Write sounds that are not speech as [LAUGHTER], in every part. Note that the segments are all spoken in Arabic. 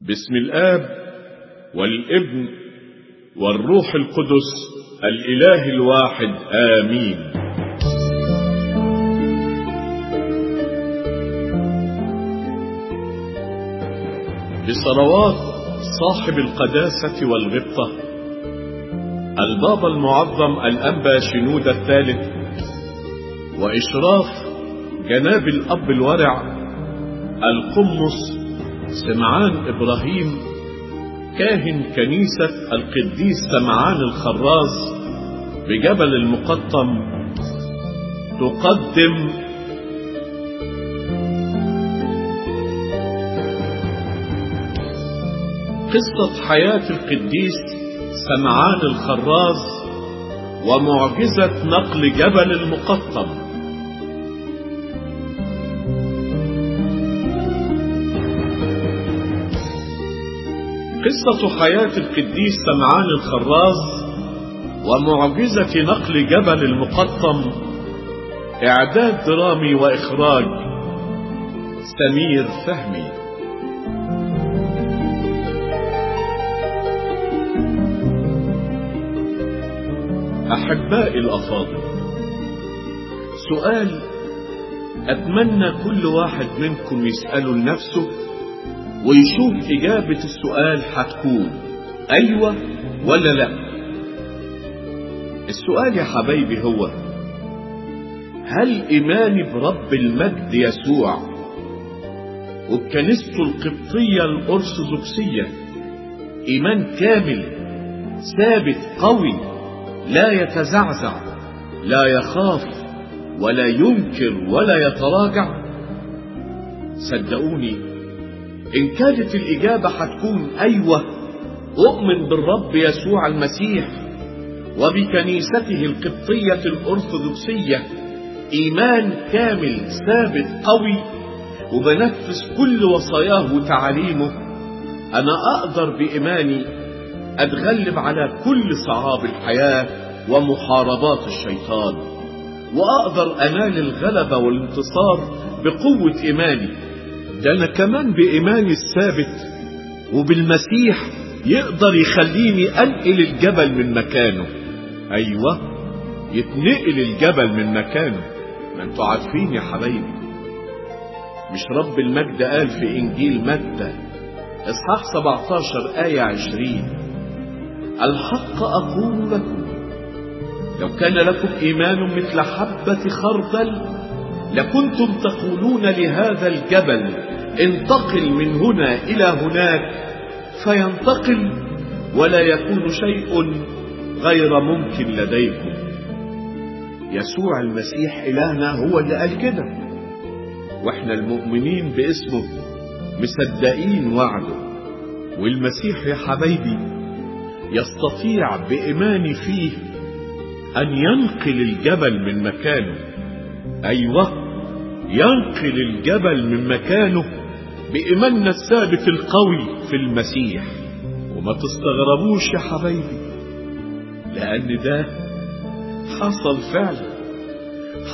باسم الآب والابن والروح القدس الإله الواحد آمين. بصلوات صاحب القداسة والغبطة البابا المعظم الأنبا شنود الثالث وإشراف جناب الأب الورع القمص سمعان إبراهيم كاهن كنيسة القديس سمعان الخراز بجبل المقطم تقدم قصة حياة القديس سمعان الخراز ومعجزة نقل جبل المقطم. قصة حياة القديس سمعان الخراز ومعجزة نقل جبل المقطم إعداد درامي وإخراج سمير فهمي. أحبائي الأفاضل سؤال أتمنى كل واحد منكم يسأله لنفسه ويشوف إجابة السؤال هتكون أيوة ولا لا. السؤال يا حبايبي هو هل إيماني برب المجد يسوع وبكنيسته القبطية الأرثوذكسية إيمان كامل ثابت قوي لا يتزعزع لا يخاف ولا ينكر ولا يتراجع؟ صدقوني إن كانت الإجابة هتكون أيوة أؤمن بالرب يسوع المسيح وبكنيسته القبطية الأرثوذكسية إيمان كامل ثابت قوي وبنفذ كل وصاياه وتعاليمه. أنا أقدر بإيماني أتغلب على كل صعاب الحياة ومحاربات الشيطان وأقدر أنال الغلبة والانتصار بقوة إيماني. ده أنا كمان بإيماني الثابت وبالمسيح يقدر يخليني أنقل الجبل من مكانه. أيوة يتنقل الجبل من مكانه. ما أنتوا عارفين يا حبايبي مش رب المجد قال في إنجيل متى؟ إصحاح 17 آية 20 الحق أقول لكم لو كان لكم إيمان مثل حبة خردل لكنتم تقولون لهذا الجبل انتقل من هنا إلى هناك فينتقل ولا يكون شيء غير ممكن لديكم. يسوع المسيح إلهنا هو اللي قال كده. وإحنا المؤمنين باسمه مصدقين وعده. والمسيح يا حبايبي يستطيع بإيماني فيه أن ينقل الجبل من مكانه. أيوة ينقل الجبل من مكانه بإيماننا الثابت القوي في المسيح وما تستغربوش يا حبايبي لأن ده حصل فعلا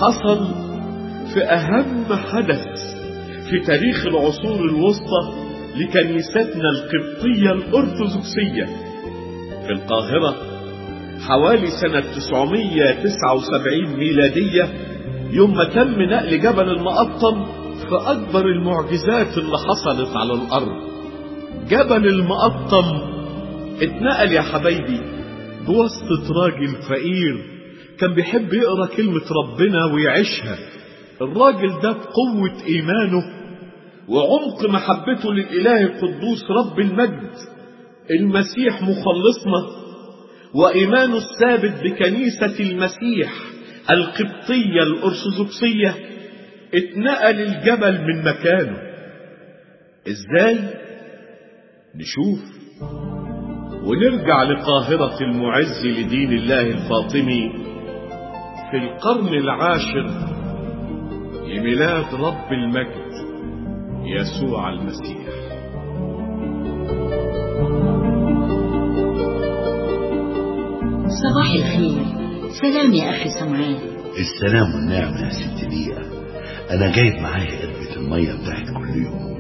حصل في أهم حدث في تاريخ العصور الوسطى لكنيستنا القبطية الأرثوذكسية في القاهرة حوالي سنة 979 ميلادية يوم ما تم نقل جبل المقطم في أكبر المعجزات اللي حصلت على الأرض. جبل المقطم اتنقل يا حبايبي. بواسطة راجل فقير كان بيحب يقرأ كلمة ربنا ويعيشها. الراجل ده بقوة إيمانه وعمق محبته للإله القدوس رب المجد. المسيح مخلصنا وإيمانه الثابت بكنيسة المسيح القبطية الأرثوذكسية. اتنقل الجبل من مكانه. إزاي؟ نشوف. ونرجع لقاهرة المعز لدين الله الفاطمي في القرن العاشر لميلاد رب المجد يسوع المسيح. صباح الخير. سلام يا أخي سمعان. السلام والنعمة يا ست بيئة أنا جايب معايا قربة المية بتاعت كل يوم.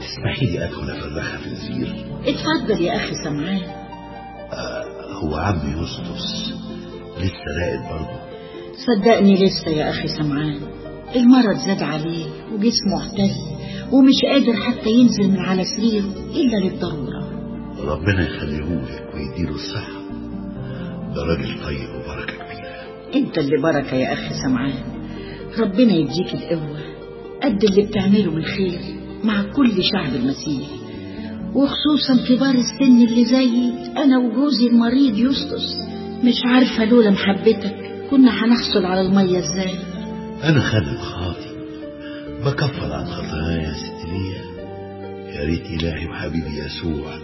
تسمحي لي أدخل أفرخها في الزير؟ اتفضل يا أخي سمعان آه هو عم يسطس. لسه راقد برضه. صدقني لسه يا أخي سمعان المرض زاد عليه وجسمه اعتل ومش قادر حتى ينزل من على سريره إلا للضرورة. ربنا يخليهولك ويديله الصحة. ده راجل طيب وبركة كبيرة. أنت اللي بركة يا أخي سمعان ربنا يديك القوة. قد اللي بتعمله من خير مع كل شعب المسيح. وخصوصا كبار السن اللي زيي أنا وجوزي المريض يسطس مش عارفة لولا محبتك كنا هنحصل على المية إزاي. أنا خادم خاطي بكفر عن خطاياي يا ست ليا. يا ريت إلهي وحبيبي يسوع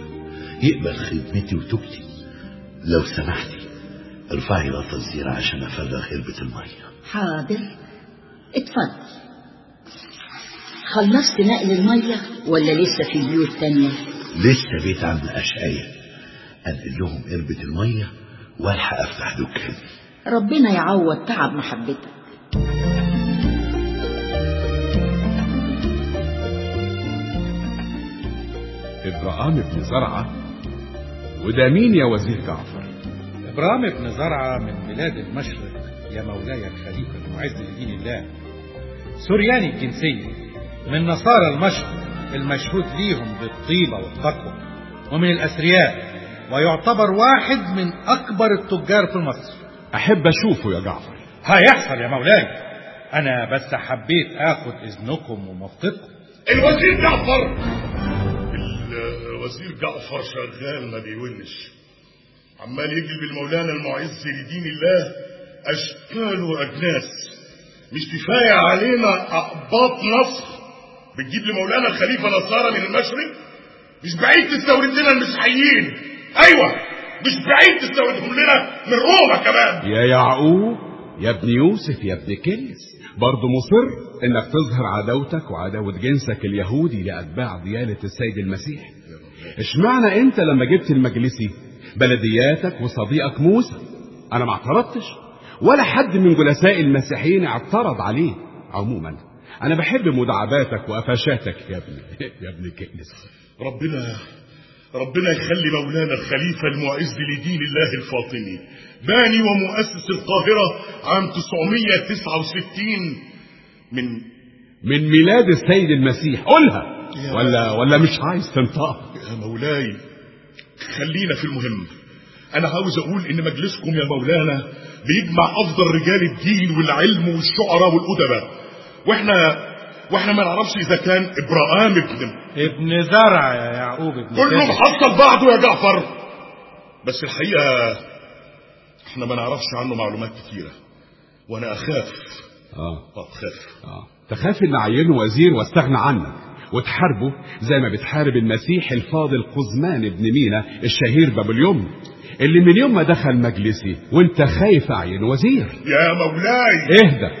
يقبل خدمتي وتوبتي. لو سمحتي أرفعي غطا الزيرة عشان أفرغ علبة المية. حاضر. اتفضل. خلصت نقل المية ولا لسه في بيوت تانية؟ لسه بيت عم أشقية أنقل لهم قربة المية وألحق أفتح دكان. ربنا يعوض تعب محبتك. إبراهام بن زرعة وده مين يا وزير جعفر. إبرام بن زرعة من بلاد المشرق. يا مولاي الخليفة المعز لدين الله. سورياني الجنسية من نصارى المشرق المشهود ليهم بالطيبة والتقوى ومن الأثرياء ويعتبر واحد من أكبر التجار في مصر. أحب أشوفه يا جعفر. هيحصل يا مولاي. أنا بس حبيت آخد إذنكم وموافقتكم الوزير جعفر! الوزير جعفر شغال ما بيونش. عمال يجلب المولانا المعز لدين الله أشكال واجناس مش كفاية علينا أقباط مصر بتجيب لمولانا الخليفة نصارى من المشرق؟ مش بعيد تستورد لنا المسيحيين. أيوه مش بعيد تستوردهم لنا من روما كمان. يا يعقوب يا ابن يوسف يا ابن كنس برضه مصر إنك تظهر عداوتك وعداوة جنسك اليهودي لأتباع ديانة السيد المسيح. اشمعنى أنت لما جبت المجلسي؟ بلدياتك وصديقك موسى. أنا ما اعترضتش. ولا حد من جلساء المسيحيين اعترض عليه عموما. أنا بحب مداعباتك وقفشاتك يا ابن [LAUGHS] يا ابن كنس. ربنا ربنا يخلي مولانا الخليفة المعز لدين الله الفاطمي. باني ومؤسس القاهرة عام 969 من من ميلاد السيد المسيح. قولها. ولا ولا مش عايز تنطقها يا مولاي خلينا في المهم. أنا عاوز أقول إن مجلسكم يا مولانا بيجمع أفضل رجال الدين والعلم والشعراء والأدباء. وإحنا وإحنا ما نعرفش إذا كان إبراهام ابن ابن زرع يا يعقوب ابن كله كنس. محصل بعضه يا جعفر. بس الحقيقة إحنا ما نعرفش عنه معلومات كتيرة. وأنا أخاف. آه. آه اخاف آه. تخاف إن اعينه وزير واستغنى عنك وتحاربه زي ما بتحارب المسيح الفاضل قزمان ابن مينا الشهير بابليوم اللي من يوم ما دخل مجلسي وانت خايف اعين وزير. يا مولاي. اهدى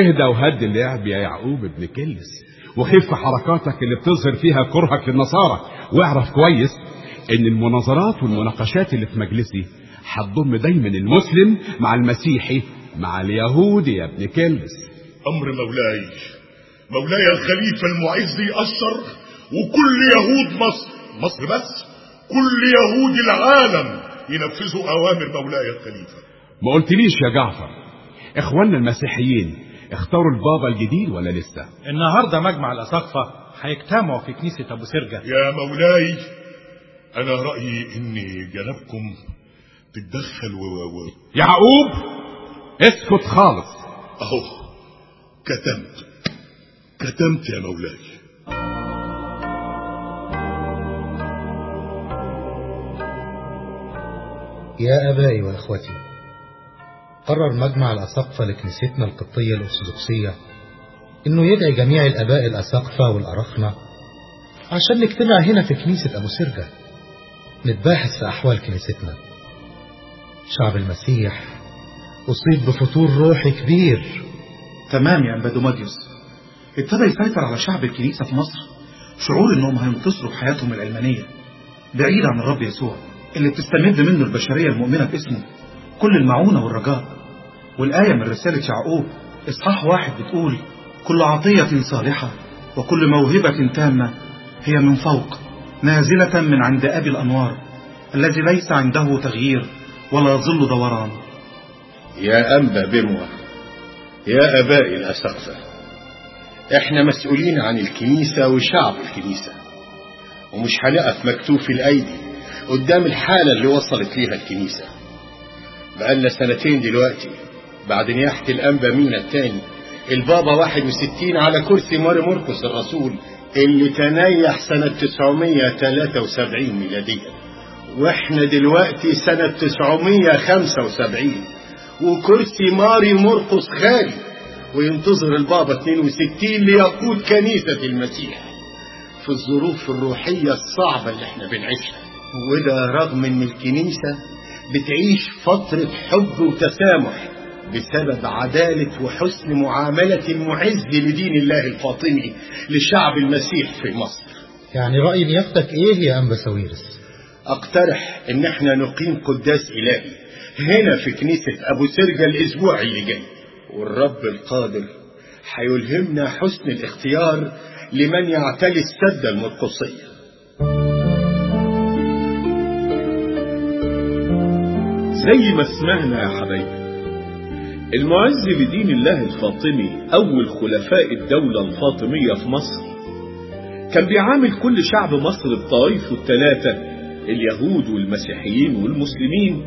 اهدى وهد اللعب يا يعقوب ابن كلس. وخف حركاتك اللي بتظهر فيها كرهك للنصارى. واعرف كويس إن المناظرات والمناقشات اللي في مجلسي هتضم دايما المسلم مع المسيحي مع اليهودي يا ابن كلس. أمر مولاي. مولاي الخليفة المعز يأشر وكل يهود مصر مصر بس كل يهود العالم ينفذوا أوامر مولاي الخليفة. ما قلتليش يا جعفر إخواننا المسيحيين اختاروا البابا الجديد ولا لسه؟ النهارده مجمع الأساقفة هيجتمعوا في كنيسة أبو سرجة. يا مولاي أنا رأيي ان جنابكم تتدخل و... و... و... يعقوب اسكت خالص. أهو كتمت. كتمت يا مولاي. يا أبائي وإخوتي قرر مجمع الأساقفة لكنيستنا القبطية الأرثوذكسية إنه يدعي جميع الآباء الأساقفة والأرخنة عشان نجتمع هنا في كنيسة أبو سرجة نتباحث في أحوال كنيستنا. شعب المسيح أصيب بفتور روحي كبير. تمام يا أمبادوماديوس ابتدى يسيطر على شعب الكنيسة في مصر. شعور إنهم هينتصروا في حياتهم العلمانية بعيد عن الرب يسوع. اللي بتستمد منه البشرية المؤمنة باسمه. كل المعونة والرجاء. والآية من رسالة يعقوب إصحاح واحد بتقول كل عطية صالحة وكل موهبة تامة هي من فوق نازلة من عند أبي الأنوار الذي ليس عنده تغيير ولا ظل دوران. يا أنبا بروة يا أبائي الأسقفة إحنا مسؤولين عن الكنيسة وشعب الكنيسة ومش هنقف مكتوف الأيدي. قدام الحالة اللي وصلت ليها الكنيسة. بقالنا سنتين دلوقتي بعد نياحة الأنبا مينا التاني البابا 61 على كرسي ماري مرقس الرسول اللي تنيح سنة 973 ميلادية وإحنا دلوقتي سنة 975 وكرسي ماري مرقس خالي وينتظر البابا 62 ليقود كنيسة المسيح. في الظروف الروحية الصعبة اللي إحنا بنعيشها. وده رغم إن الكنيسة بتعيش فترة حب وتسامح بسبب عدالة وحسن معاملة المعز لدين الله الفاطمي لشعب المسيح في مصر. يعني رأي نيافتك إيه يا أنبا ساويرس أقترح إن إحنا نقيم قداس إلهي هنا في كنيسة أبو سرجة الأسبوع اللي جاي. والرب القادر هيلهمنا حسن الاختيار لمن يعتلي السدة المرقصية. زي ما سمعنا يا حبايبي. المعز لدين الله الفاطمي أول خلفاء الدولة الفاطمية في مصر كان بيعامل كل شعب مصر الطائف الثلاثة اليهود والمسيحيين والمسلمين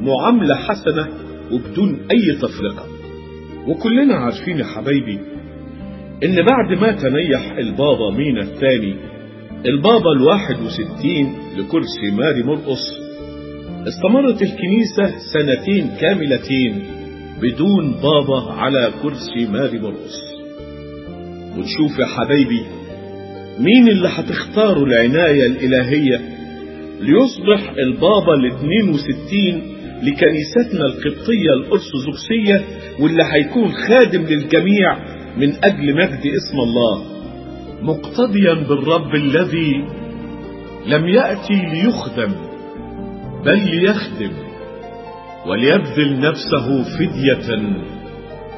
معاملة حسنة وبدون أي تفرقة. وكلنا عارفين يا حبايبي إن بعد ما تنيح البابا مينا الثاني البابا الواحد وستين لكرسي ماري مرقص استمرت الكنيسة سنتين كاملتين بدون بابا على كرسي ماري مرقص ونشوف يا حبايبي مين اللي هتختاروا العناية الإلهية ليصبح البابا ال 62 لكنيستنا القبطية الأرثوذكسية واللي هيكون خادم للجميع من أجل مجد اسم الله. مقتديا بالرب الذي لم يأتي ليخدم بل ليخدم وليبذل نفسه فدية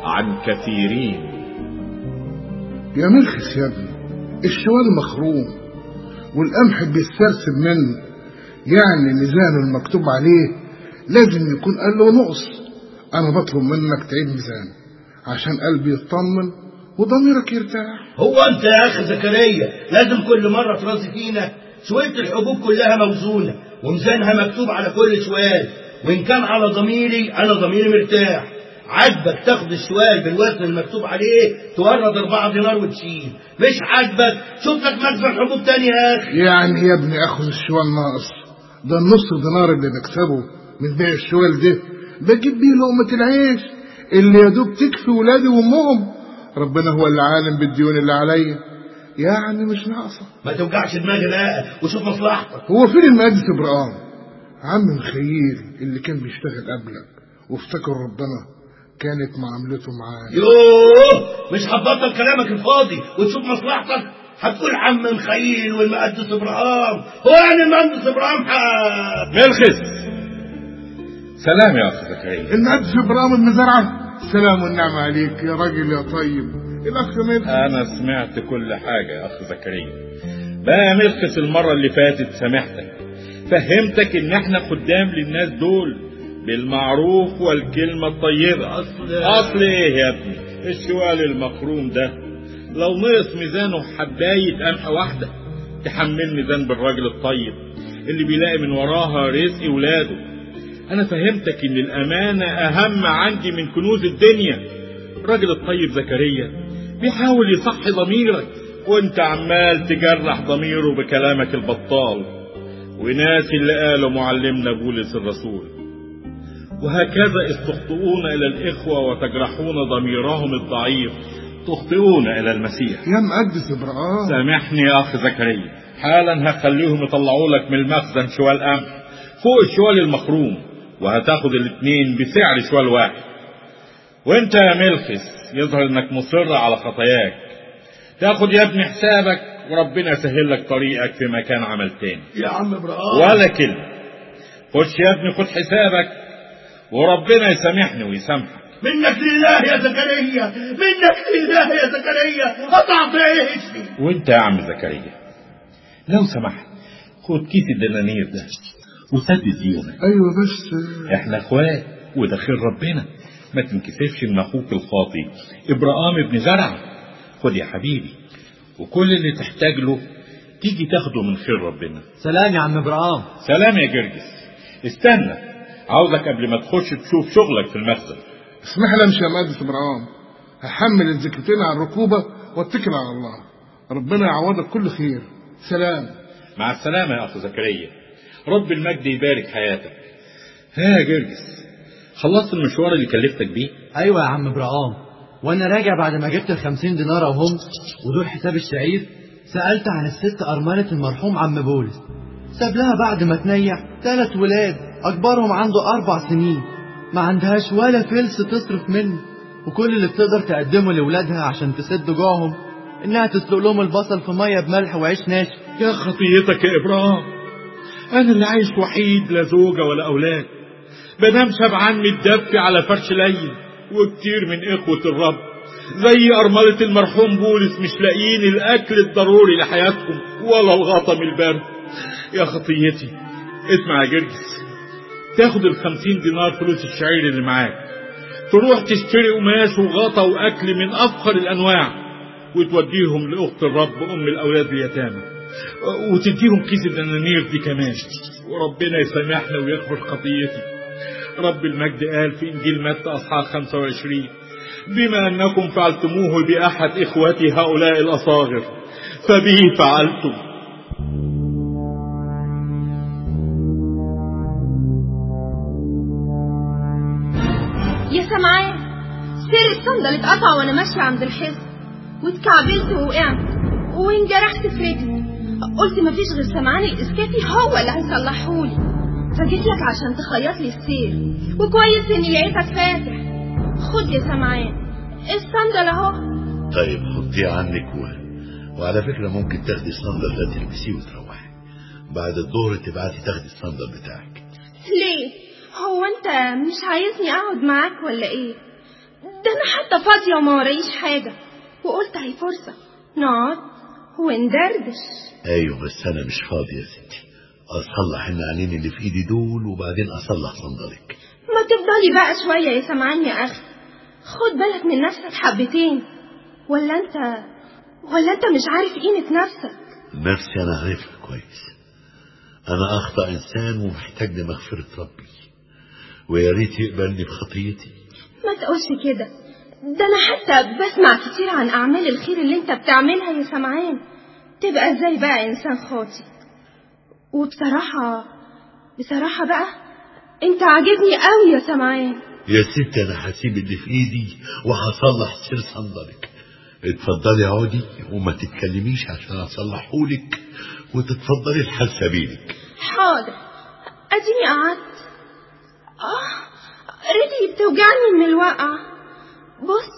عن كثيرين. يا مرخص يا ابني الشوال مخروم والقمح بيسترسب منه. يعني ميزانه المكتوب عليه لازم يكون قال له نقص. أنا بطلب منك تعيد ميزانه عشان قلبي يطمن وضميرك يرتاح. هو أنت يا أخي زكريا لازم كل مرة ترازي فينا شوية الحبوب كلها موزونة. وميزانها مكتوب على كل شوال وإن كان على ضميري أنا ضميري مرتاح. عاجبك تاخد الشوال بالوزن المكتوب عليه تورد أربعة دينار وتشيل مش عاجبك؟ شوف لك مخزن حبوب تاني يا أخي. يعني يا ابني أخذ الشوال ناقص. ده النص دينار اللي بكسبه من بيع الشوال ده. بجيب بيه لقمة العيش اللي يا دوب تكفي ولادي وأمهم. ربنا هو اللي عالم بالديون اللي عليا. يعني مش ناقصه. ما توجعش دماغي لا وشوف مصلحتك. هو فين المقدس إبراهيم. عم الخير اللي كان بيشتغل قبلك وافتكر ربنا كانت معاملته معاه. يوه مش هتبطل كلامك الفاضي وتشوف مصلحتك؟ هتقول عم الخيل والمقدس إبراهيم. هو يعني المهندس إبراهيم ح- ملخص. سلام يا زكريا المقدس إبراهيم المزرعة. السلام والنعمه عليك يا راجل يا طيب. الأخ ملك أنا سمعت كل حاجة يا أخ زكريا. بقى يا ملخص المرة اللي فاتت سامحتك فهمتك إن إحنا خدام للناس دول بالمعروف والكلمة الطيبة. أصل أصل إيه يا ابني؟ الشوال المخروم ده. لو نقص ميزانه حباية قمح واحدة تحملني ذنب الراجل الطيب اللي بيلاقي من وراها رزق ولاده. أنا فهمتك إن الأمانة أهم عندي من كنوز الدنيا. الراجل الطيب زكريا بيحاول يصحي ضميرك وأنت عمال تجرح ضميره بكلامك البطال. وناسي اللي قاله معلمنا بولس الرسول. وهكذا إذ تخطئون إلى الإخوة وتجرحون ضميرهم الضعيف. تخطئون إلى المسيح. يا مقدس إبراهيم. سامحني يا أخ زكريا. حالا هخليهم يطلعوا لك من المخزن شوال قمح فوق الشوال المخروم. وهتاخد الاتنين بسعر شوال واحد. وانت يا ملخص يظهر انك مصر على خطاياك. تاخد يا ابني حسابك وربنا يسهل لك طريقك في مكان عمل تاني. يا عم إبراهيم. ولا كلمة. خش يا ابني خد حسابك وربنا يسامحني ويسامحك. منك لله يا زكريا منك لله يا زكريا قطعت عيشي وانت يا عم زكريا لو سمحت خد كيس الدنانير ده. وسدد ديونك أيوه بس. إحنا اخوات وده خير ربنا. ما تنكسفش من أخوك الخاطي إبراهام ابن زرع خد يا حبيبي. وكل اللي تحتاج له تيجي تاخده من خير ربنا. سلام يا عم إبراهام. سلام يا جرجس. استنى عاوزك قبل ما تخش تشوف شغلك في المخزن. اسمح لي أمشي يا مهندس إبراهيم هحمل الزكتين على الركوبة واتكل على الله. ربنا يعوضك كل خير. سلام. مع السلامة يا أخ زكريا. رب المجد يبارك حياتك. ها يا جرجس. خلصت المشوار اللي كلفتك بيه؟ أيوه يا عم إبراهام. وأنا راجع بعد ما جبت الخمسين دينار اهم ودول حساب الشعير سألت عن الست أرملة المرحوم عم بولس. ساب لها بعد ما تنيح ثلاث ولاد أكبرهم عنده أربع سنين. ما عندهاش ولا فلس تصرف منه. وكل اللي بتقدر تقدمه لولادها عشان تسد جوعهم إنها تسلق لهم البصل في مية بملح وعيش ناشف. يا خطيتك يا إبراهيم أنا اللي عايش وحيد لا زوجة ولا أولاد. بنام شبعان متدفي على فرش لين وكتير من إخوة الرب. زي أرملة المرحوم بولس مش لاقيين الأكل الضروري لحياتهم ولا الغطا من البرد يا خطيتي اسمع يا جرجس. تاخد الخمسين دينار فلوس الشعير اللي معاك. تروح تشتري قماش وغطا وأكل من أفخر الأنواع وتوديهم لأخت الرب أم الأولاد اليتامى. وتديهم كيس الدنانير دي كمان وربنا يسامحنا ويغفر خطيتي رب المجد قال في إنجيل متى أصحاح 25 بما أنكم فعلتموه بأحد إخوتي هؤلاء الأصاغر فبه فعلتم. يا سمعان سير الصندل اتقطع وأنا ماشية عند الحصن واتكعبلت ووقعت وانجرحت في رجلي. قلت مفيش غير سمعان الاسكافي هو اللي هيصلحهولي. فجيت لك عشان تخيط لي السير. وكويس إني لقيتك فاتح. خد يا سمعان. الصندل أهو. طيب حطيه عنك و... وعلى فكرة ممكن تاخدي الصندل ده تلبسيه وتروحي. بعد الظهر تبعتي تاخدي الصندل بتاعك. ليه؟ هو أنت مش عايزني أقعد معاك ولا إيه؟ ده أنا حتى فاضية وما ورايش حاجة. وقلت هي فرصة. نقعد. وندردش أيوه بس أنا مش فاضي يا ستي. أصلح النعلين اللي في إيدي دول وبعدين أصلح صندلك. ما تفضلي بقى شوية يا سمعان يا أخي. خد بالك من نفسك حبتين. ولا أنت ولا أنت مش عارف قيمة نفسك؟ نفسي أنا عارفها كويس. أنا أخطأ إنسان ومحتاج لمغفره ربي. ويا ريت يقبلني بخطيتي. ما تقولش كده. ده أنا حتى بسمع كتير عن أعمال الخير اللي أنت بتعملها يا سمعان. تبقى إزاي بقى إنسان خاطي وبصراحة بصراحة بقى أنت عاجبني قوي يا سمعان. يا ستي أنا هسيب اللي في إيدي وهصلح سير صندلك. اتفضلي اقعدي وما تتكلميش عشان اصلحهولك وتتفضلي لحال سبيلك حاضر. أديني قعدت. آه رجلي بتوجعني من الوقعة. بص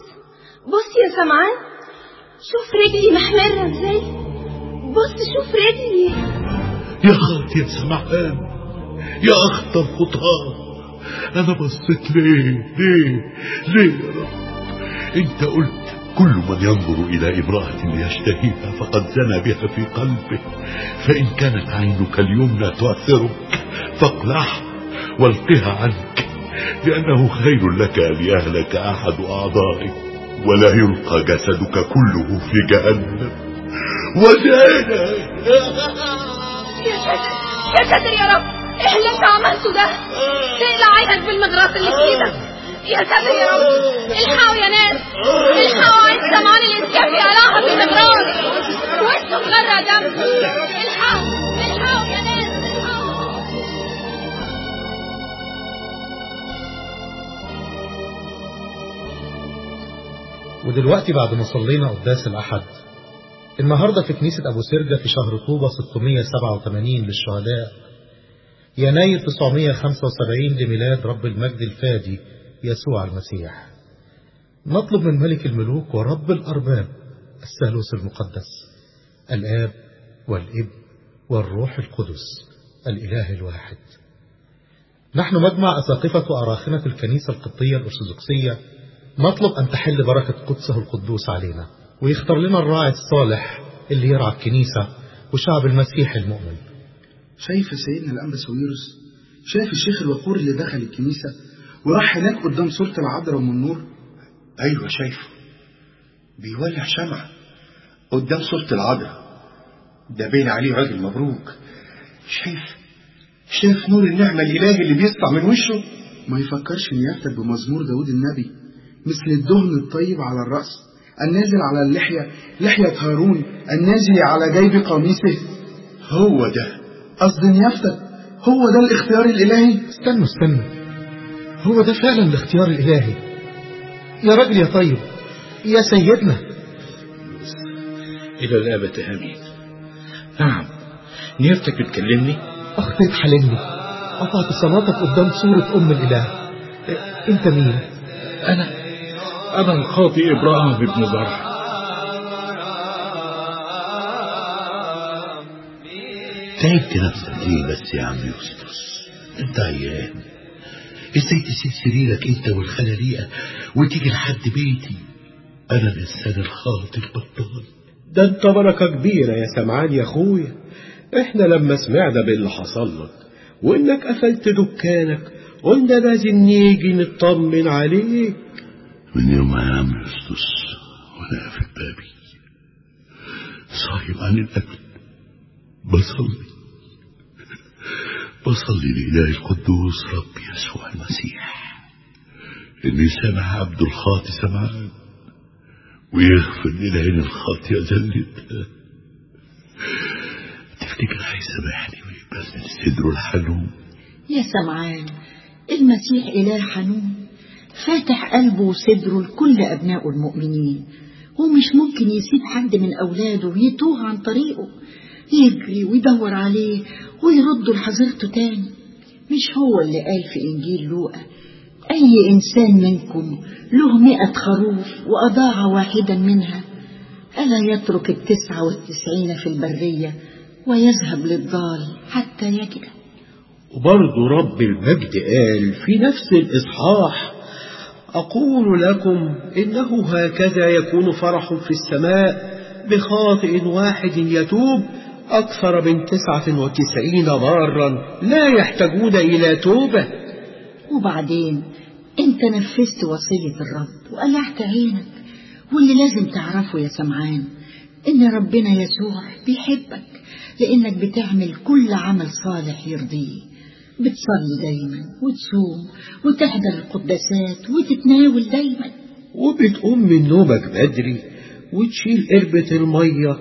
بص يا سمعان شوف رجلي محمرة إزاي. بص شوف رجلي. يا خالتي يا سمعان يا اخطر خطاه أنا بصيت ليه؟ ليه؟ ليه يا رب؟ أنت قلت كل من ينظر إلى امرأة ليشتهيها فقد زنى بها في قلبه. فإن كانت عينك اليمنى تؤثرك فاقلعها والقها عنك. لأنه خير لك ان يهلك أحد أعضائك ولا يلقى جسدك كله في جهنم. وزانا يا ساتر يا يا رب إيه اللي أنت عملته ده؟ تقلع عينك بالمغراس اللي في إيدك. يا ساتر يا رب الحقوا يا ناس الحقوا عايز سمعان الاسكافي قلعها بالمغراس وشه ودلوقتي بعد ما صلينا قداس الأحد النهاردة في كنيسة أبو سرجة في شهر طوبة 687 للشهداء يناير 975 لميلاد رب المجد الفادي يسوع المسيح. نطلب من ملك الملوك ورب الأرباب الثالوث المقدس الآب والابن والروح القدس الإله الواحد. نحن مجمع أساقفة وأراخنة الكنيسة القبطية الأرثوذكسية نطلب أن تحل بركة قدسه القدوس علينا ويختار لنا الراعي الصالح اللي يرعى الكنيسة وشعب المسيح المؤمن. شايف سيدنا الأنبا سويرس شايف الشيخ الوقور اللي دخل الكنيسة وراح هناك قدام صورة العذراء أم النور؟ أيوة شايفه. بيولع شمعة قدام صورة العذراء. ده باين عليه راجل مبروك. شايف شايف نور النعمة الإلهي اللي بيسطع من وشه؟ ما يفكرش نيافتك بمزمور داود النبي. مثل الدهن الطيب على الرأس النازل على اللحية لحية هارون النازل على جيب قميصه. هو ده. قصد نيافتك هو ده الاختيار الإلهي. استنوا استنوا. هو ده فعلا الاختيار الإلهي. يا راجل يا طيب يا سيدنا. إلى الأبد آمين نعم نيرتك بتكلمني؟ أخطيت حلمني قطعت صلاتك قدام صورة أم الإله. إيه، أنت مين؟ أنا أنا الخاطئ إبراهيم بن زرع تعبت نفسك ليه بس يا عم يوسف انت عيان إزاي تسيب سريرك أنت والخلاليقة وتيجي لحد بيتي؟ أنا الانسان الخاطئ البطال. ده أنت بركة كبيرة يا سمعان يا أخويا. إحنا لما سمعنا باللي حصل لك وإنك قفلت دكانك قلنا لازم نيجي نطمن عليك. من يوم عم يوسف وأنا قافل بابي صايم عن الأكل. بصلي. بصلي لإله القدوس رب يسوع المسيح. إن يسامح عبد الخاطي سمعان ويغفر للعين الخاطية ذلتها تفتكر هيسامحني ويقبلني صدره الحنون؟ يا سمعان المسيح إله حنون. فاتح قلبه وصدره لكل أبنائه المؤمنين. ومش ممكن يسيب حد من أولاده يتوه عن طريقه يجري ويدور عليه ويرده لحظيرته تاني. مش هو اللي قال في إنجيل لوقا أي إنسان منكم له مئة خروف وأضاع واحدا منها ألا يترك التسعة والتسعين في البرية ويذهب للضال حتى يجده وبرضه رب المجد قال في نفس الإصحاح أقول لكم إنه هكذا يكون فرح في السماء بخاطئ واحد يتوب أكثر من تسعة وتسعين بارا لا يحتاجون إلى توبة. وبعدين أنت نفذت وصية الرب وقلعت عينك. واللي لازم تعرفه يا سمعان إن ربنا يسوع بيحبك لأنك بتعمل كل عمل صالح يرضيه. بتصلي دايما وتصوم وتحضر القداسات وتتناول دايما. وبتقوم من نومك بدري وتشيل قربة المية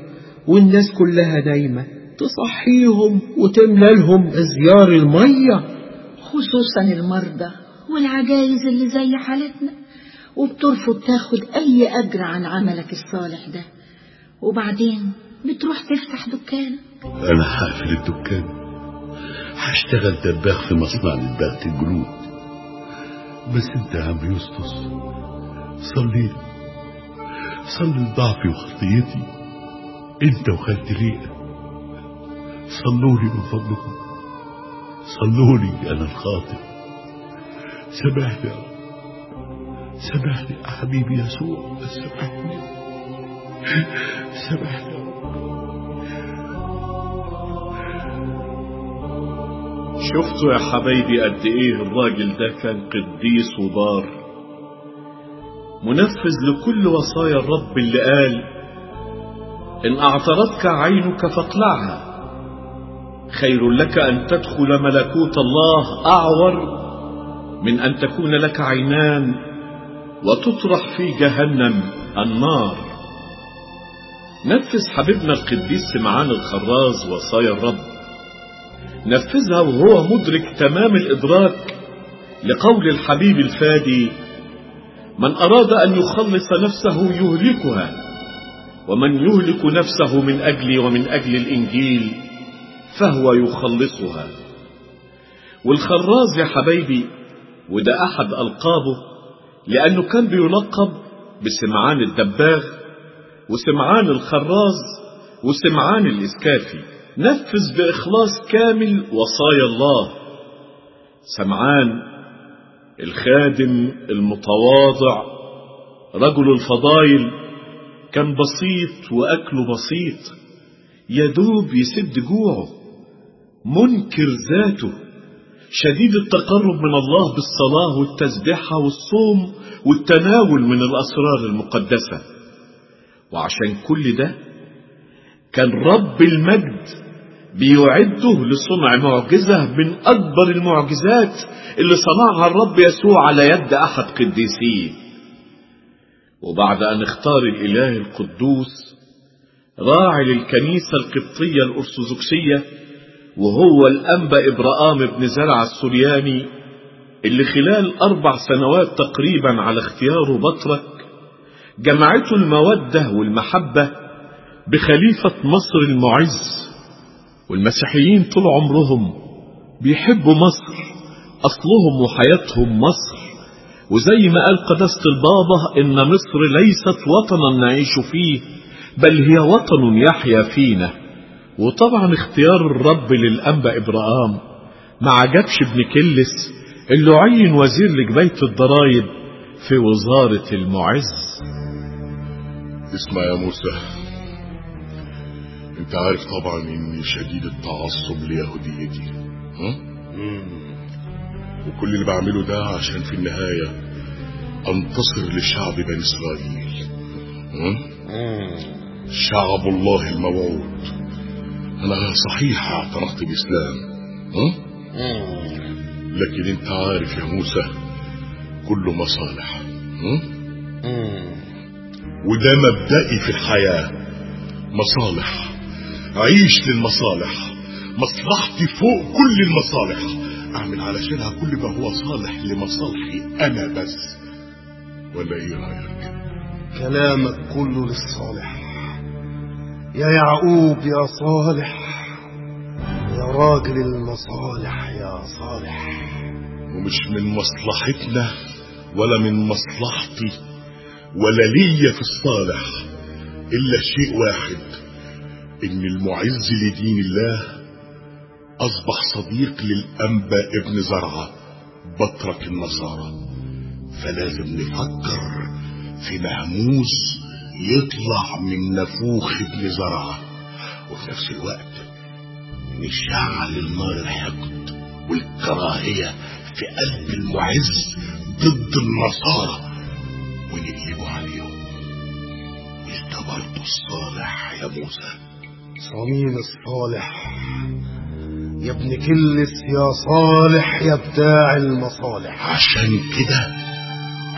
والناس كلها نايمة تصحيهم وتملى لهم ازيار المية. خصوصا المرضى والعجايز اللي زي حالتنا. وبترفض تاخد أي أجر عن عملك الصالح ده. وبعدين بتروح تفتح دكانك أنا هقفل الدكان. هشتغل دباغ في مصنع لدباغة الجلود بس أنت يا عم يوسطس صلي لي. صلي لضعفي وخطيتي. أنت وخالتي ليا صلوا لي من فضلكم. صلوا لي أنا الخاطئ. سامحني يا رب. سامحني يا حبيبي يسوع. سامحني. سامحني شفتوا يا حبايبي قد إيه الراجل ده كان قديس وبار منفذ لكل وصايا الرب اللي قال إن اعترتك عينك فاقلعها. خير لك أن تدخل ملكوت الله أعور من أن تكون لك عينان وتطرح في جهنم النار. نفذ حبيبنا القديس سمعان الخراز وصايا الرب. نفذها وهو مدرك تمام الإدراك لقول الحبيب الفادي من أراد أن يخلص نفسه يهلكها ومن يهلك نفسه من أجلي ومن أجل الإنجيل فهو يخلصها. والخراز يا حبايبي وده أحد ألقابه لأنه كان بيلقب بسمعان الدباغ وسمعان الخراز وسمعان الإسكافي. نفذ بإخلاص كامل وصايا الله. سمعان الخادم المتواضع رجل الفضايل كان بسيط وأكله بسيط يدوب يسد جوعه منكر ذاته شديد التقرب من الله بالصلاة والتسبيحة والصوم والتناول من الأسرار المقدسة. وعشان كل ده كان رب المجد بيعده لصنع معجزة من أكبر المعجزات اللي صنعها الرب يسوع على يد أحد قديسيه وبعد أن اختار الإله القدوس راعي للكنيسة القبطية الأرثوذكسية وهو الأنبا إبراهام بن زرع السورياني اللي خلال أربع سنوات تقريبا على اختياره بطرك جمعته المودة والمحبة بخليفة مصر المعز. والمسيحيين طول عمرهم بيحبوا مصر أصلهم وحياتهم مصر. وزي ما قال قداسة البابا إن مصر ليست وطنا نعيش فيه بل هي وطن يحيا فينا. وطبعا اختيار الرب للأنبا إبراهام. ما عجبش ابن كلس اللي عين وزير لجباية الضرايب في وزارة المعز. اسمع يا موسى. انت عارف طبعا اني شديد التعصب ليهوديتي ها؟ وكل اللي بعمله ده عشان في النهاية أنتصر لشعب بني إسرائيل؟ شعب الله الموعود أنا صحيح اعترفت بالاسلام ها؟ لكن أنت عارف يا موسى كله مصالح؟ وده مبدئي في الحياة مصالح عيش للمصالح. مصلحتي فوق كل المصالح. أعمل علشانها كل ما هو صالح لمصالحي أنا بس. ولا إيه رأيك؟ كلامك كله للصالح. يا يعقوب يا صالح. يا راجل المصالح يا صالح. ومش من مصلحتنا ولا من مصلحتي ولا ليا في الصالح إلا شيء واحد. إن المعز لدين الله أصبح صديق للانبا ابن زرعة بطرك النصارى. فلازم نفكر في مهموس يطلع من نفوخ ابن زرعة وفي نفس الوقت نشعل النار الحقد والكراهية في قلب المعز ضد النصارى ونقلبه عليهم. ده برضه الصالح يا موسى. صميم الصالح. يا ابن كلس يا صالح يا بتاع المصالح. عشان كده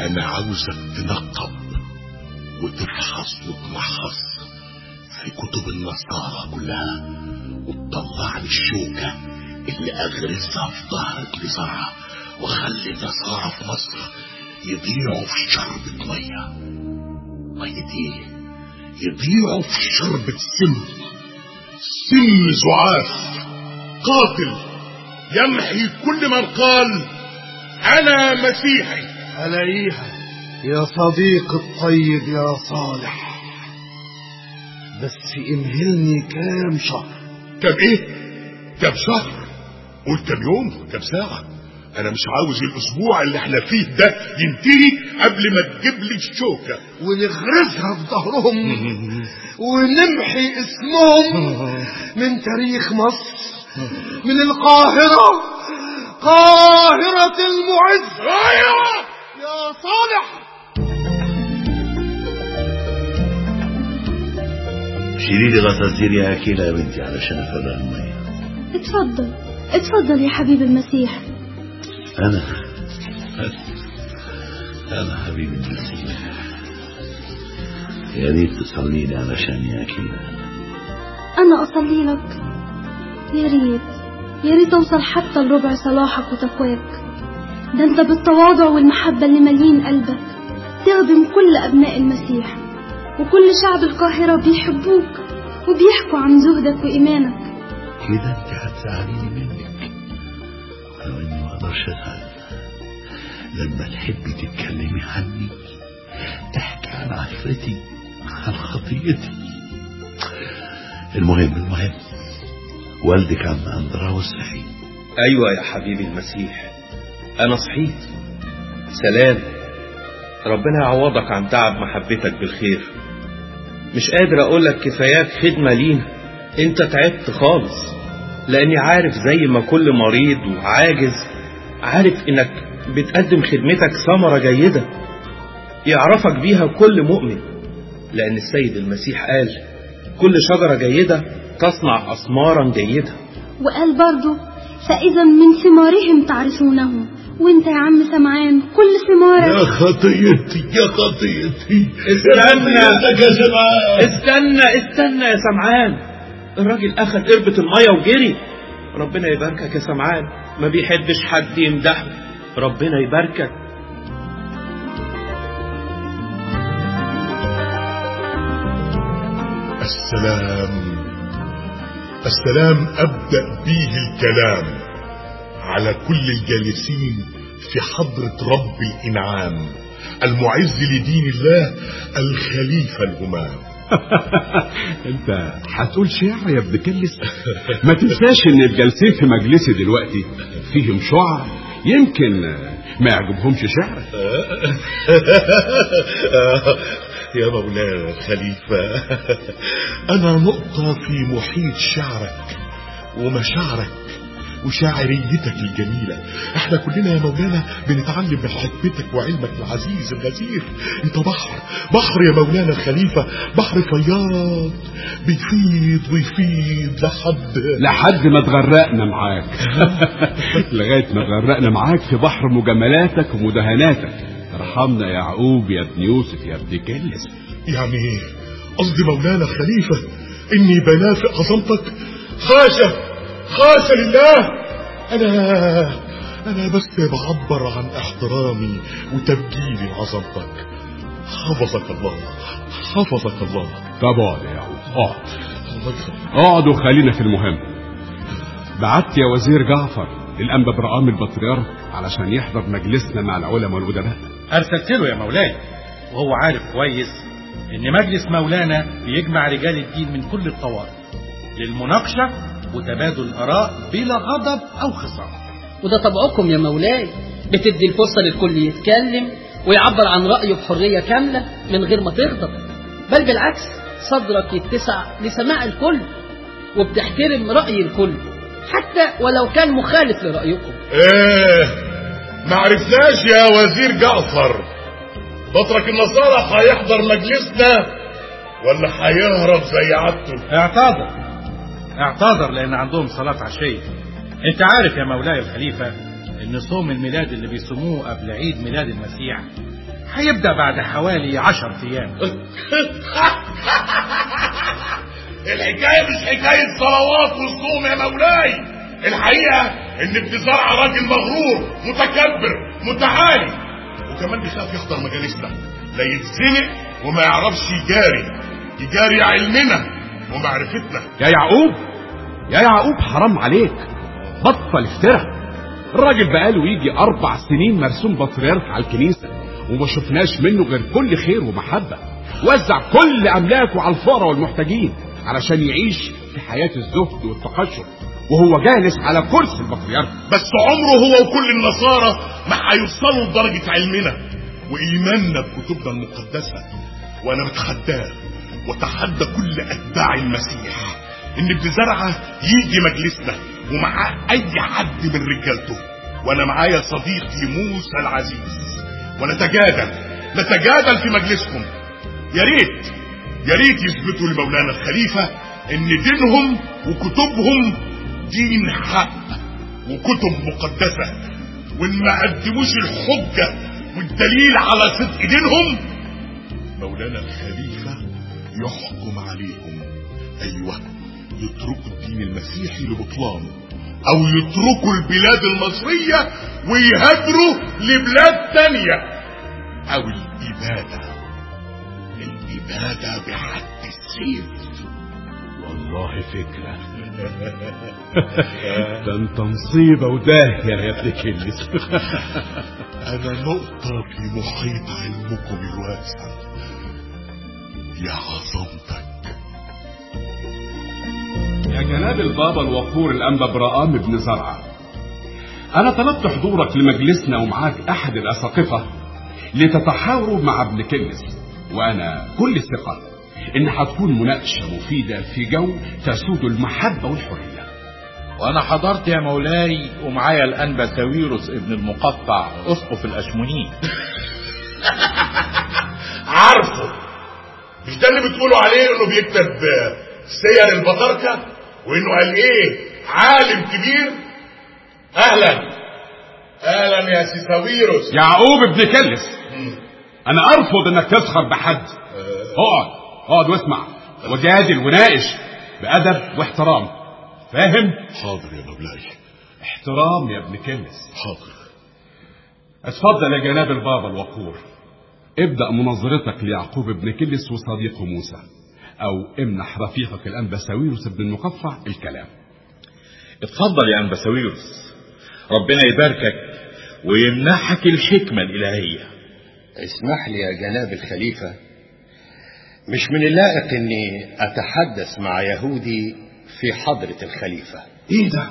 أنا عاوزك تنقب وتفحص وتمحص في كتب النصارى كلها وتطلع لي الشوكة اللي اغرزها في ظهر ابن زرعه وخلي النصارى في مصر يضيعوا في شربة مية مية يضيعوا في شربة سم سم زعاف. قاتل يمحي كل من قال أنا مسيحي. عليها يا صديق الطيب يا صالح. بس امهلني كام شهر. كم إيه؟ كم شهر؟ قول كم يوم كم ساعة. أنا مش عاوز الأسبوع اللي إحنا فيه ده ينتهي قبل ما تجيب لي الشوكة. ونغرزها في ظهرهم. [LAUGHS] ونمحي اسمهم [LAUGHS] من تاريخ مصر من القاهرة قاهرة المعز. أيوه! يا صالح! شيلي لي غطاسير يا أكيلة يا بنتي علشان أفرغ المية اتفضل اتفضل يا حبيب المسيح أنا أنا حبيبي المسيح يا ريت تصلي لي علشان يا أكيلة أنا أصلي لك. يا ريت. يا ريت أوصل حتى لربع صلاحك وتقواك. ده أنت بالتواضع والمحبة اللي مالين قلبك. تخدم كل أبناء المسيح. وكل شعب القاهرة بيحبوك وبيحكوا عن زهدك وإيمانك. كده أنت هتزعليني منك. ولو إني ما أقدرش لما تحبي تتكلمي عني تحكي عن عفرتي عن خطيتي المهم المهم. والدك عم أندراوس صحي. أيوة يا حبيبي المسيح. أنا صحيت. سلام. ربنا يعوضك عن تعب محبتك بالخير. مش قادر أقولك كفاياك خدمة لينا. أنت تعبت خالص. لأني عارف زي ما كل مريض وعاجز عارف إنك بتقدم خدمتك ثمرة جيدة. يعرفك بيها كل مؤمن. لأن السيد المسيح قال كل شجرة جيدة تصنع أثمارا جيدة. وقال برضو فإذا من ثمارهم تعرفونهم وانت يا عم سمعان كل ثمارك. يا خطيتي يا خطيتي. استنى. يا سمعان استنى استنى يا سمعان. الراجل أخذ قربة المية وجري. ربنا يباركك يا سمعان. ما بيحبش حد يمدحه. ربنا يباركك. السلام. السلام أبدأ به الكلام على كل الجالسين في حضرة رب الإنعام المعز لدين الله الخليفة الهمام [LAUGHS] أنت هتقول شعر يا ابن كلس؟ ما تنساش إن الجالسين في مجلسي دلوقتي فيهم شعر يمكن ما يعجبهمش شعر. [LAUGHS] يا مولانا الخليفة. [LAUGHS] أنا نقطة في محيط شعرك ومشاعرك وشاعريتك الجميلة. إحنا كلنا يا مولانا بنتعلم من حكمتك وعلمك العزيز الغزير. أنت بحر بحر يا مولانا الخليفة بحر فياض. بيفيض ويفيض لحد. لحد ما تغرقنا معاك. [LAUGHS] لغاية ما تغرقنا معاك في بحر مجاملاتك ومداهناتك ارحمنا يا يعقوب يا ابن يوسف يا ابن كلس. يعني قصدي مولانا الخليفة إني بنافق عظمتك خاشة خاشة لله. أنا أنا بس بعبر عن احترامي وتبجيلي لعظمتك حفظك الله حفظك الله. طب اقعد يا يعقوب. اقعد اقعد وخلينا في المهم. بعت يا وزير جعفر الانبا برقام البطريرك علشان يحضر مجلسنا مع العلماء والأدباء. أرسلت له يا مولاي. وهو عارف كويس إن مجلس مولانا بيجمع رجال الدين من كل الطوائف للمناقشة وتبادل الآراء بلا غضب أو خصام. وده طبعكم يا مولاي بتدي الفرصة للكل يتكلم ويعبر عن رأيه بحرية كاملة من غير ما تغضب. بل بالعكس صدرك يتسع لسماع الكل وبتحترم رأي الكل حتى ولو كان مخالف لرأيكم. إيه ما عرفناش يا وزير جعفر. بطرك النصارى هيحضر مجلسنا ولا هيهرب زي عادته؟ اعتذر. اعتذر لأن عندهم صلاة عشية. أنت عارف يا مولاي الخليفة إن صوم الميلاد اللي بيصوموه قبل عيد ميلاد المسيح هيبدأ بعد حوالي عشر أيام. [LAUGHS] الحكاية مش حكاية صلوات وصوم يا مولاي. الحقيقة إن ابن راجل مغرور متكبر متعالي. وكمان بيخاف يحضر مجالسنا لا يتزنق وما يعرفش يجاري. يجاري علمنا ومعرفتنا. يا يعقوب يا يعقوب حرام عليك. بطل افترى الراجل بقاله يجي أربع سنين مرسوم بطريرك على الكنيسة وما شفناش منه غير كل خير ومحبة. وزع كل أملاكه على الفقراء والمحتاجين علشان يعيش في حياة الزهد والتقشف وهو جالس على كرسي البطريرك. بس عمره هو وكل النصارى ما هيوصلوا لدرجة علمنا. وإيماننا بكتبنا المقدسة. وأنا بتحداه وتحدى كل أتباع المسيح. إن ابن زرعة يجي مجلسنا ومعاه أي حد من رجالته. وأنا معايا صديقي موسى العزيز. ونتجادل. نتجادل في مجلسكم. يا ريت. يا ريت يثبتوا لمولانا الخليفة إن دينهم وكتبهم دين حق وكتب مقدسة وإن ما قدموش الحجة والدليل على صدق دينهم مولانا الخليفة يحكم عليهم. أيوة يتركوا الدين المسيحي لبطلانه أو يتركوا البلاد المصرية ويهاجروا لبلاد تانية. أو الإبادة الإبادة بحد السيف والله فكرة. [LAUGHS] ده انت مصيبة وداهية يا ابن كلس [LAUGHS] أنا نقطة في محيط علمكم الواسع يا عظمتك. يا جناب البابا الوقور الأنبا برقام ابن زرعة. أنا طلبت حضورك لمجلسنا ومعاك أحد الأساقفة لتتحاوروا مع ابن كلس وأنا كل ثقة إن هتكون مناقشة مفيدة في جو تسود المحبة والحرية. وأنا حضرت يا مولاي ومعايا الانبا ساويروس ابن المقطع اسقف الاشمونين [LAUGHS] عارفه. مش ده اللي بتقولوا عليه إنه بيكتب سير البطاركة وإنه قال إيه؟ عالم كبير؟ أهلا. أهلا يا سيساويروس. يعقوب ابن كلس. أنا أرفض إنك تسخر بحد. اقعد. اقعد واسمع. وجادل وناقش بأدب واحترام. فاهم؟ حاضر يا مولاي احترام يا ابن كلس حاضر. اتفضل يا جناب البابا الوقور. ابدأ مناظرتك ليعقوب ابن كلس وصديقه موسى. أو امنح رفيقك الأنبا ساويروس ابن المقفع الكلام. اتفضل يا انبا ساويروس ربنا يباركك ويمنحك الحكمة الإلهية. اسمح لي يا جناب الخليفة. مش من اللائق إني أتحدث مع يهودي في حضرة الخليفة. إيه ده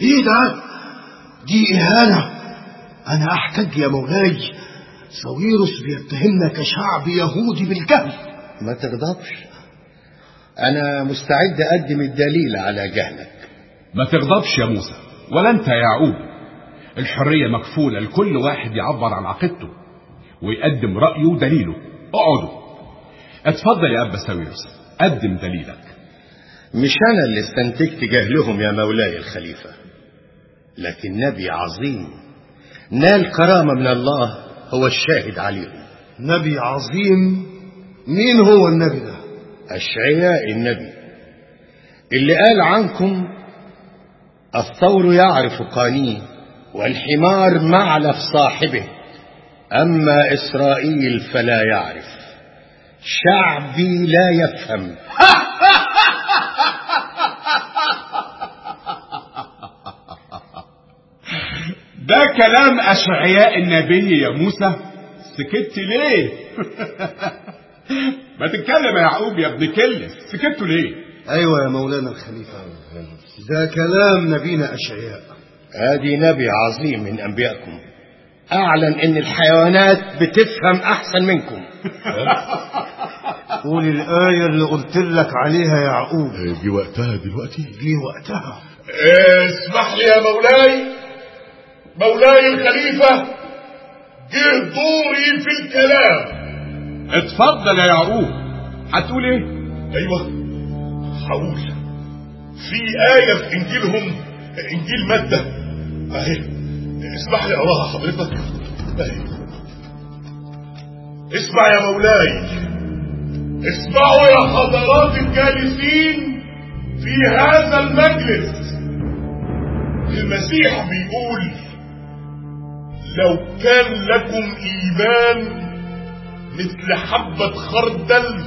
إيه ده دي اهانة أنا أحتج يا مولاي ساويروس بيتهمنا كشعب يهودي بالجهل ما تغضبش. أنا مستعد أقدم الدليل على جهلك. ما تغضبش يا موسى ولا أنت يا يعقوب. الحرية مكفولة لكل واحد يعبر عن عقيدته ويقدم رأيه ودليله. اقعدوا. أتفضل يا أبا ساويروس قدم دليلك. مش أنا اللي استنتجت جهلهم يا مولاي الخليفة. لكن نبي عظيم. نال كرامة من الله هو الشاهد عليهم. نبي عظيم؟ مين هو النبي ده؟ أشعياء النبي. اللي قال عنكم الثور يعرف قانيه والحمار معلف صاحبه. أما إسرائيل فلا يعرف. شعبي لا يفهم. [LAUGHS] ده كلام أشعياء النبي يا موسى. سكت ليه؟ [LAUGHS] ما تتكلم يا يعقوب يا ابن كلس سكتوا ليه؟ أيوه يا مولانا الخليفة. ده كلام نبينا أشعياء. ادي نبي عظيم من أنبيائكم. اعلن إن الحيوانات بتفهم أحسن منكم. [LAUGHS] قول الآية اللي قلت لك عليها يا يعقوب. دي وقتها دلوقتي؟ دي وقتها. اسمح لي يا مولاي. مولاي الخليفة جه دوري في الكلام. اتفضل يا يعقوب. هتقول إيه؟ أيوه هقول. في آية في إنجيلهم إنجيل مادة. أهي. اسمح لي اقراها حضرتك أهي. اسمع يا مولاي. اسمعوا يا حضرات الجالسين في هذا المجلس. المسيح بيقول لو كان لكم إيمان مثل حبة خردل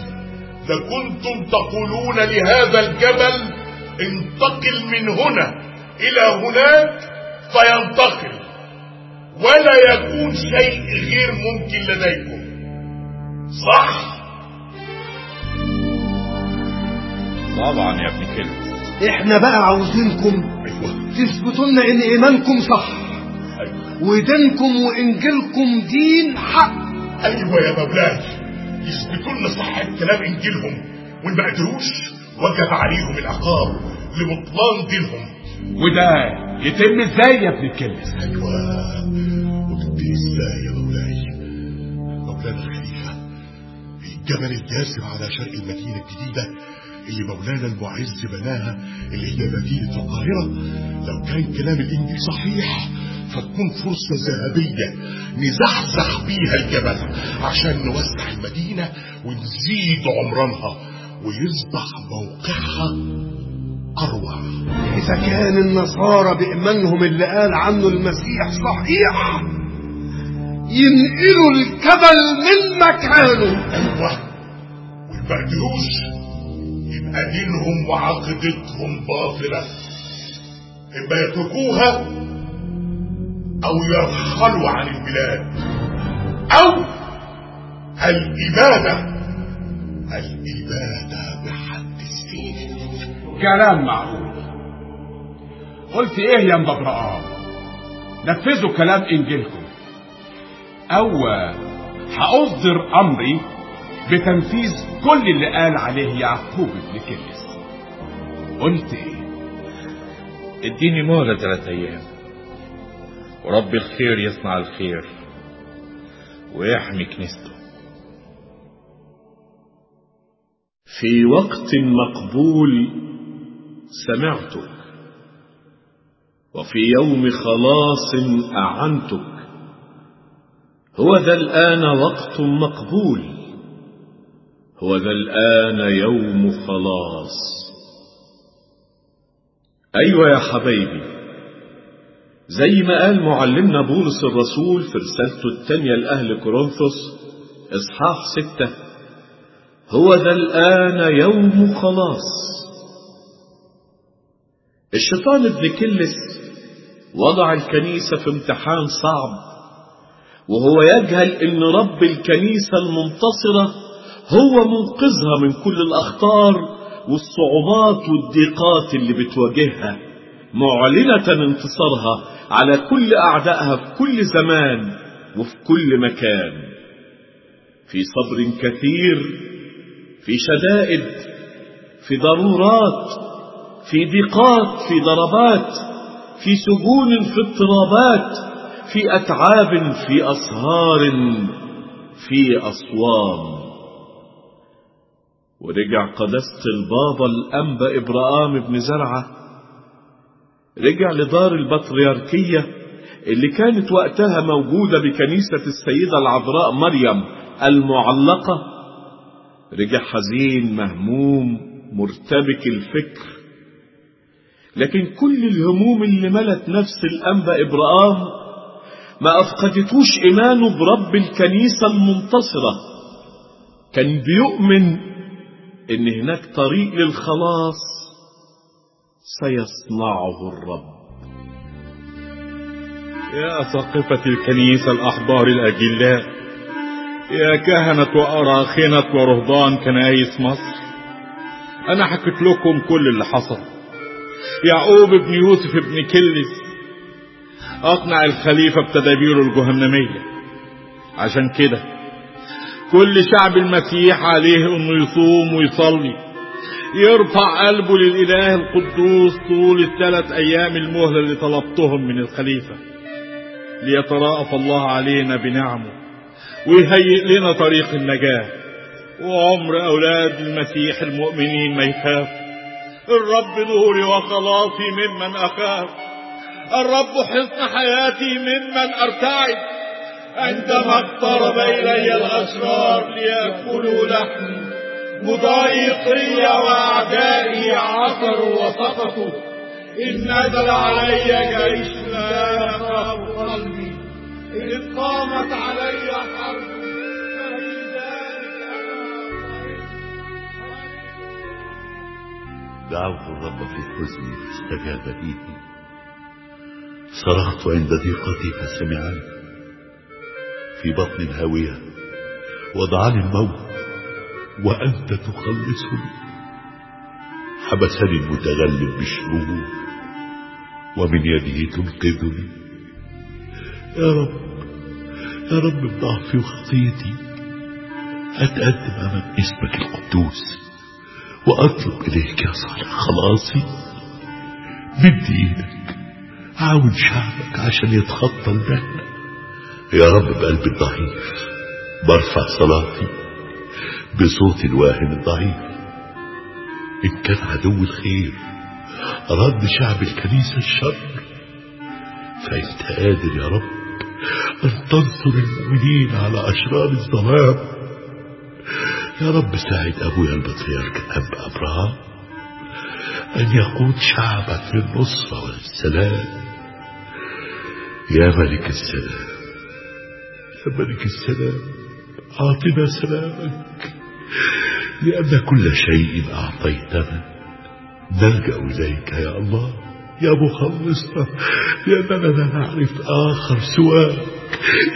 لكنتم تقولون لهذا الجبل انتقل من هنا إلى هناك فينتقل ولا يكون شيء غير ممكن لديكم. صح؟ طبعا يا ابن كلس إحنا بقى عاوزينكم تثبتوا لنا إن إيمانكم صح. ودينكم وإنجيلكم دين حق. أيوه يا مولاي. يثبتوا لنا صحة كلام إنجيلهم وإن ما قدروش وجب عليهم العقاب لبطلان دينهم. وده يتم إزاي يا ابن كلس أيوه. وتبتدي إزاي يا مولاي؟ مولانا الخليفة الجبل الجاسر على شرق المدينة الجديدة اللي مولانا المعز بناها اللي هي مدينة القاهرة لو كان كلام الإنجيل صحيح فتكون فرصة ذهبية نزحزح بيها الجبل عشان نوسع المدينة ونزيد عمرانها ويصبح موقعها أروع. إذا كان النصارى بإيمانهم اللي قال عنه المسيح صحيح ينقلوا الجبل من مكانه. وما قدروش يبقى دينهم وعقيدتهم باطلة. إما يتركوها أو يرحلوا عن البلاد. أو الإبادة. الإبادة بحد السيف. كلام معقول. قلت إيه يا مبرقان نفذوا كلام إنجيلكم. أو هأصدر أمري بتنفيذ كل اللي قال عليه يعقوب ابن كلس قلت إيه؟ اديني مهلة ثلاث أيام. ورب الخير يصنع الخير ويحمي كنيسته. في وقت مقبول سمعتك وفي يوم خلاص أعنتك. هو ذا الآن وقت مقبول. هو ذا الآن يوم خلاص. أيوة يا حبايبي زي ما قال معلمنا بولس الرسول في رسالته التانية لأهل كورنثوس إصحاح ستة. هو ذا الآن يوم خلاص. الشيطان ابن كلس وضع الكنيسة في امتحان صعب وهو يجهل إن رب الكنيسة المنتصرة هو منقذها من كل الأخطار والصعوبات والضيقات اللي بتواجهها. معلنة انتصارها على كل أعدائها في كل زمان وفي كل مكان. في صبر كثير في شدائد في ضرورات في ضيقات في ضربات في سجون في اضطرابات في أتعاب في أسهار في أصوام. ورجع قداسة البابا الأنبا إبراهام بن زرعة. رجع لدار البطريركية اللي كانت وقتها موجودة بكنيسة السيدة العذراء مريم المعلقة. رجع حزين مهموم مرتبك الفكر. لكن كل الهموم اللي ملت نفس الأنبا إبراهام ما أفقدتوش إيمانه برب الكنيسة المنتصرة. كان بيؤمن إن هناك طريق للخلاص سيصنعه الرب. يا أساقفة الكنيسة الأحبار الأجلاء يا كهنة وأراخنة ورهبان كنايس مصر أنا حكيت لكم كل اللي حصل. يعقوب ابن يوسف ابن كلس أقنع الخليفة بتدابيره الجهنمية. عشان كده كل شعب المسيح عليه انه يصوم ويصلي. يرفع قلبه للإله القدوس طول الثلاث أيام المهلة اللي طلبتهم من الخليفة. ليتراءف الله علينا بنعمه ويهيئ لنا طريق النجاة. وعمر أولاد المسيح المؤمنين ما يخاف. الرب نوري وخلاصي ممن أخاف. الرب حصن حياتي ممن أرتعد. عندما اقترب إلي الأشرار ليأكلوا لحمي مضايقي وأعدائي عثروا وسقطوا. إذ نزل علي جيش لا يخاف قلبي. إذ قامت علي حرب دعوت الرب في حزني فاستجاب لي. صرخت عند ضيقتي فسمعني في بطن الهاوية وضعني الموت وأنت تخلصني. حبسني المتغلب بالشرور ومن يده تنقذني. يا رب يا رب بضعفي وخطيتي أتقدم أمام اسمك القدوس وأطلب إليك يا صالح خلاصي. مد إيدك عاون شعبك عشان يتخطى المهنة يا رب بقلبي الضعيف برفع صلاتي بصوت الواهن الضعيف. إن كان عدو الخير رد شعب الكنيسة الشر. فأنت قادر يا رب أن تنصر المؤمنين على أشرار الظلام. يا رب ساعد أبويا البطريرك الأب أبراهام أن يقود شعبك للنصرة والسلام. يا ملك السلام يا ملك السلام أعطنا سلامك. لأن كل شيء أعطيتنا. نلجأ إليك يا الله يا مخلصنا لأننا لا نعرف آخر سواك.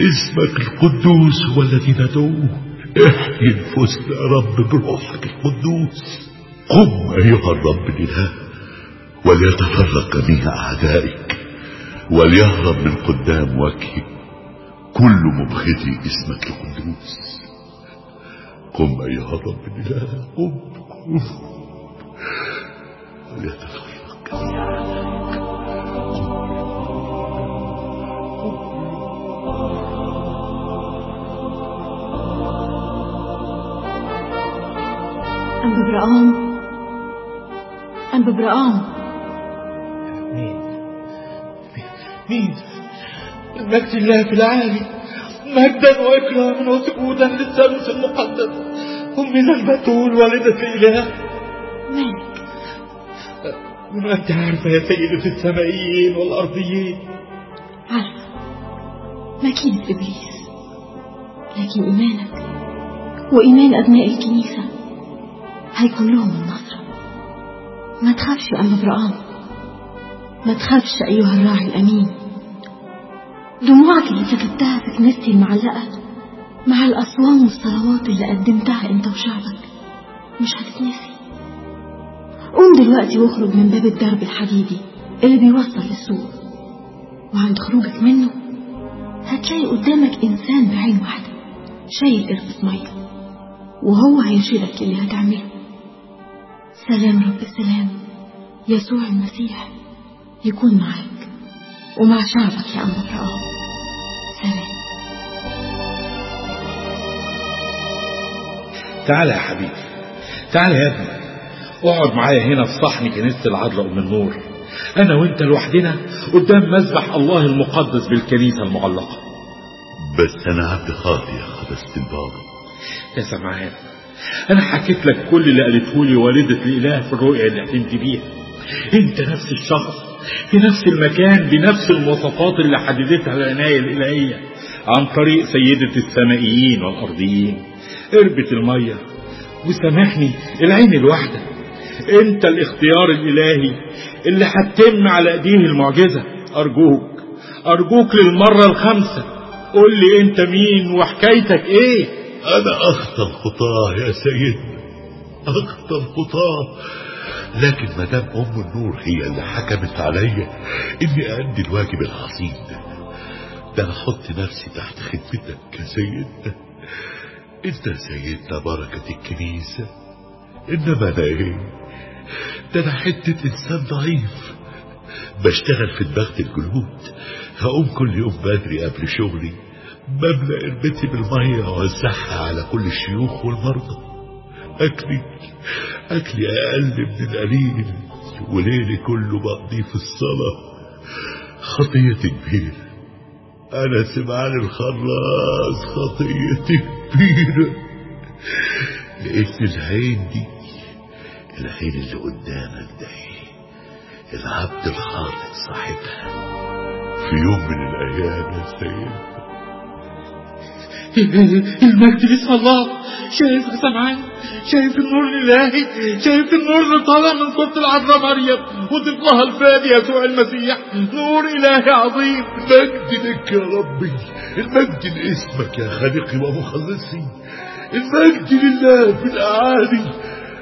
اسمك القدوس هو الذي ندعوه. احيي نفوسنا يا رب بروحك القدوس. قم أيها الرب الإله وليتفرق جميع أعدائك وليهرب من قدام وجهك. كل مبغضي اسمك القدوس قم أيها الرب الإله قم قم. وليتفرق أنبا برقام أنبا برقام مين؟ المجد الله في العالي مجدا واكراما وسجودا للثالوث المقدس. امنا البتول والدة الاله مالك ما أنت عارفه يا سيده السمائيين والأرضيين. عارفة ماكينة إبليس لكن إيمانك وإيمان أبناء الكنيسة هيكون لهم النصرة ما تخافش يا أنبا برقام ما تخافش أيها الراعي الأمين. دموعك اللي سكبتها في كنيستي المعلقة مع الأصوام والصلوات اللي قدمتها أنت وشعبك. مش هتتنسي. قوم دلوقتي واخرج من باب الدرب الحديدي اللي بيوصل للسوق. وعند خروجك منه هتلاقي قدامك إنسان بعين واحدة شايل قربة مية وهو هيرشدك اللي هتعمله. سلام رب السلام يسوع المسيح يكون معاك ومع شعبك يا أم برقام تعالى يا حبيبي تعالى يا ابني. اقعد معايا هنا في صحن كنيسة العذراء أم النور. أنا وأنت لوحدنا قدام مذبح الله المقدس بالكنيسة المعلقة بس أنا عبد خاطي يا قداسة البابا يا سمعان أنا حكيت لك كل اللي قالته لي والدة الإله في الرؤيا اللي حلمت بيها. أنت نفس الشخص في نفس المكان بنفس المواصفات اللي حددتها العناية الإلهية عن طريق سيدة السمائيين والأرضيين. قربة المية وسامحني العين الواحدة. انت الاختيار الإلهي اللي هتتم على إيديه المعجزة. أرجوك أرجوك للمرة الخامسة. قول لي انت مين وحكايتك إيه؟ أنا أخطى الخطاة يا سيدنا أخطى الخطاة لكن مدام أم النور هي اللي حكمت عليا إني أدي الواجب العظيم. ده ده أنا أحط نفسي تحت خدمتك يا سيدنا يا سيدنا بركة الكنيسة. إنما أنا إيه؟ ده أنا حتة إنسان ضعيف. بشتغل في دماغة الجلود. هقوم كل يوم بدري قبل شغلي. بملأ قربتي بالمية وأوزعها على كل الشيوخ والمرضى. أكلي أكلي أقل من القليل وليلي كله بقضيه في الصلاة. خطيتي كبيرة. أنا سمعان الخراز خطيتي كبيرة. لقيت العين دي العين اللي قدامك ده العبد الخاطئ صاحبها. في يوم من الأيام يا سيد [LAUGHS] المجد لاسم الله. شايف سمعان شايف النور الإلهي شايف النور اللي طالع من صوت العذراء مريم وطفلها الفادي يسوع المسيح. نور إلهي عظيم. المجد لك يا ربي. المجد لاسمك يا خالقي ومخلصي. المجد لله في الأعالي.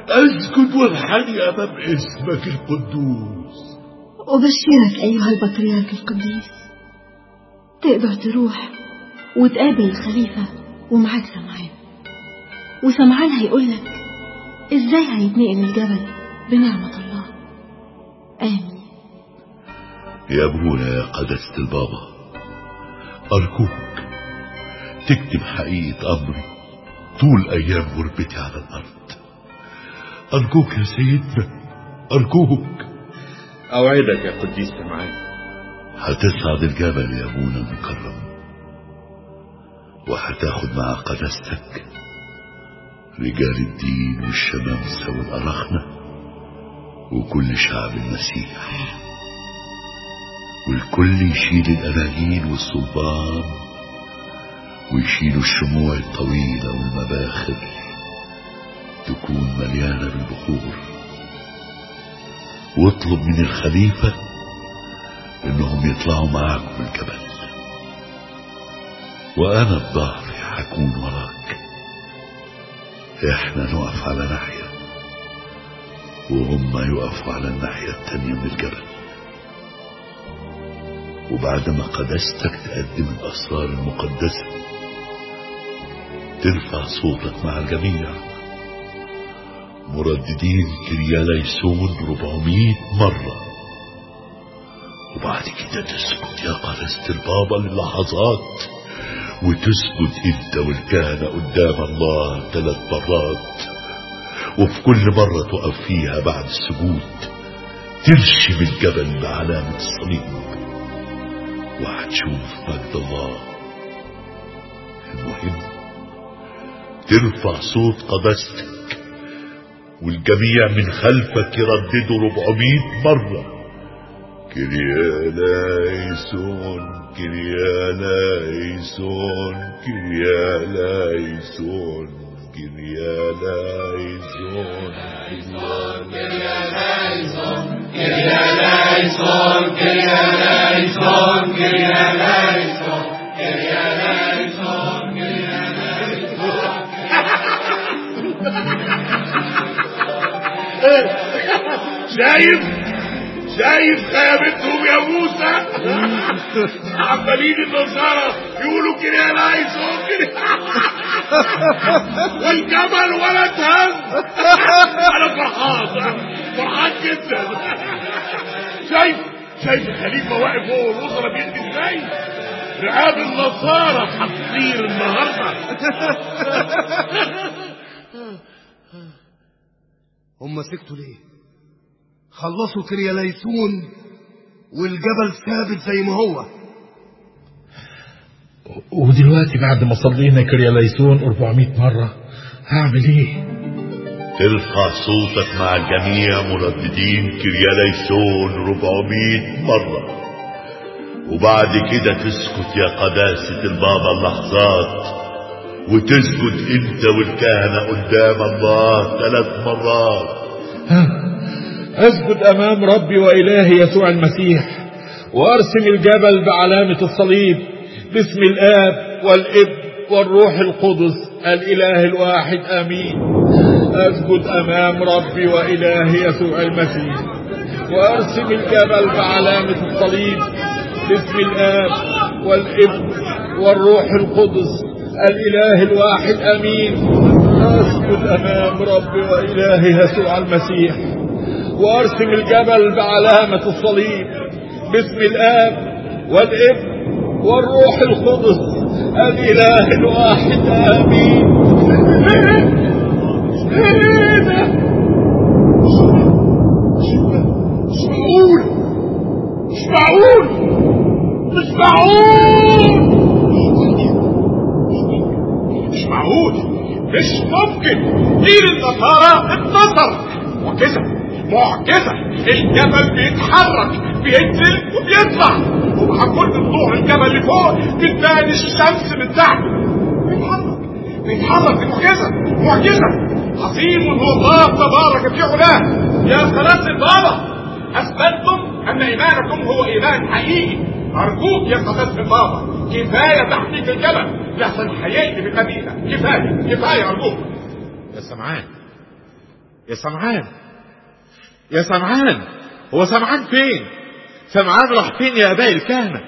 أسجد وانحني أمام اسمك القدوس. أبشرك أيها البطريرك القديس. تقدر تروح وتقابل الخليفة ومعاك سمعان. وسمعان هيقولك إزاي هيتنقل الجبل بنعمة الله. آمين. يا أبونا يا قداسة البابا أرجوك تكتب حقيقة أمري طول أيام غربتي على الأرض. أرجوك يا سيدنا أرجوك. أوعدك يا قديس سمعان. هتصعد الجبل يا أبونا المكرم. وهتاخد مع قداستك رجال الدين والشمامسة والأرخنة وكل شعب المسيح. والكل يشيل الأناجيل والصلبان ويشيلوا الشموع الطويلة والمباخر تكون مليانة بالبخور. واطلب من الخليفة إنهم يطلعوا معاكم الجبل. وأنا الظهر هكون وراك. إحنا نقف على ناحية وهم يقفوا على الناحية التانية من الجبل. وبعد ما قدستك تقدم الأسرار المقدسة ترفع صوتك مع الجميع. مرددين كرياليسون 400 مرة. وبعد كده تسكت يا قداسة البابا للحظات. وتسجد إنت والكهنة قدام الله ثلاث مرات وفي كل مرة تقف فيها بعد السجود ترشم الجبل بعلامة الصليب وهتشوف مجد الله. المهم ترفع صوت قداستك والجميع من خلفك يرددوا 400 مرة. Girialaison, Girialaison, Girialaison, Girialaison, Girialaison, Girialaison, Girialaison, Girialaison, Girialaison. Jair! شايف خيابتهم يا موسى؟ [LAUGHS] عمالين النصارى يقولوا كده لا يسوق [LAUGHS] والجمل ولا اتهز أنا فرحان فرحان جدا. شايف شايف الخليفة واقف هو والوزراء بيدي إزاي؟ رعاب النصارى هتطير النهارده. [LAUGHS] هم سكتوا ليه؟ خلصوا كرياليسون والجبل ثابت زي ما هو. ودلوقتي بعد ما صلينا كرياليسون 400 مرة هعمل إيه؟ ترفع صوتك مع الجميع مرددين كرياليسون 400 مرة. وبعد كده تسكت يا قداسة البابا لحظات وتسجد أنت والكهنة قدام الله ثلاث مرات. أسجد أمام ربي وإلهي يسوع المسيح وأرسم الجبل بعلامة الصليب باسم الآب والابن والروح القدس الإله الواحد آمين. أسجد أمام ربي وإلهي يسوع المسيح وأرسم الجبل بعلامة الصليب باسم الآب والابن والروح القدس الإله الواحد أمين. أسجد أمام ربي وإلهي يسوع المسيح. وأرسم الجبل بعلامة الصليب. باسم الآب والابن والروح القدس. الإله الواحد آمين. مش معقول مش معقول مش معقول مش معقول مش ممكن. دين النصارى انتصر معجزة معجزة. الجبل بيتحرك بينزل وبيطلع. ومع كل طلوع الجبل لفوق بتبان الشمس من تحت. بيتحرك بيتحرك. معجزة معجزة. عظيم هو الله تبارك في علاه يا صلاة البابا أثبتتم أن إيمانكم هو إيمان حقيقي. أرجوك يا قداسة البابا كفاية تحقيق الجبل. لحسن هيقلب المدينة كفاية كفاية أرجوك. يا سمعان يا سمعان. يا سمعان هو سمعان فين؟ سمعان راح فين يا اباء الكهنة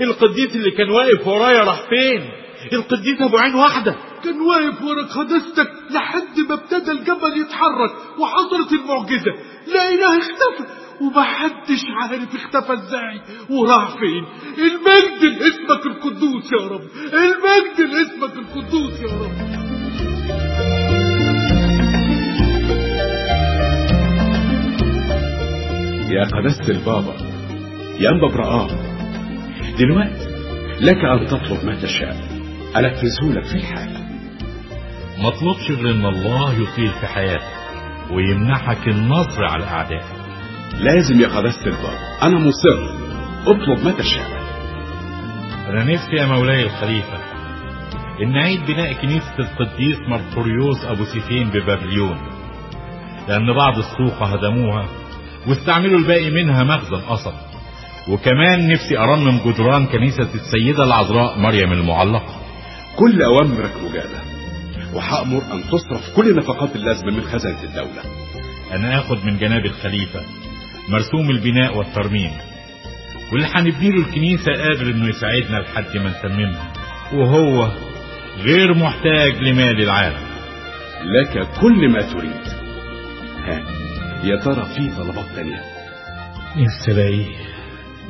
القديس اللي كان واقف ورايا راح فين؟ القديس أبو عين واحدة. كان واقف ورا قداستك لحد ما ابتدى الجبل يتحرك وحصلت المعجزة. لا إله اختفى ومحدش عارف اختفى إزاي. وراح فين؟ المجد لاسمك القدوس يا رب. المجد لاسمك القدوس يا رب. يا قداسة البابا. يا أنبا برآم دلوقتي لك أن تطلب ما تشاء. أنفذه لك في الحال. ما اطلبش غير إن الله يطيل في حياتك ويمنحك النصر على الاعداء لازم يا قداسة البابا. أنا مصر. اطلب ما تشاء. أنا نفسي يا مولاي الخليفة إن أعيد بناء كنيسة القديس مرقوريوس أبو سيفين ببابليون لأن بعض السوق هدموها واستعملوا الباقي منها مخزن قصب وكمان نفسي أرمم جدران كنيسة السيدة العذراء مريم المعلقة. كل أوامرك مجابة وهأمر أن تصرف كل النفقات اللازمة من خزانة الدولة. أنا اخد من جناب الخليفة مرسوم البناء والترميم. واللي هنبني له الكنيسة قادر إنه يساعدنا لحد ما نتممها وهو غير محتاج لمال العالم. لك كل ما تريد. ها. يا ترى في طلبات تانية؟ نفسي الاقيه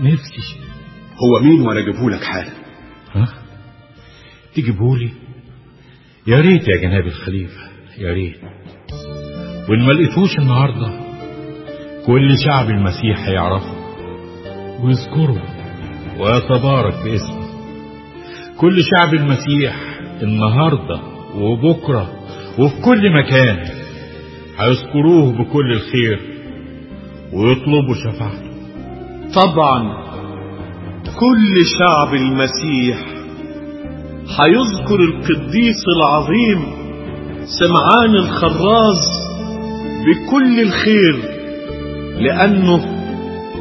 نفسي. هو مين وأنا أجيبه لك حالا؟ ها؟ تجيبهولي؟ يا ريت يا جناب الخليفة يا ريت. وإن ما لقيتوش النهاردة كل شعب المسيح هيعرفه. ويذكره ويتبارك باسمه. كل شعب المسيح النهاردة وبكرة وفي كل مكان هيذكروه بكل الخير ويطلبوا شفاعته. طبعا كل شعب المسيح هيذكر القديس العظيم سمعان الخراز بكل الخير لأنه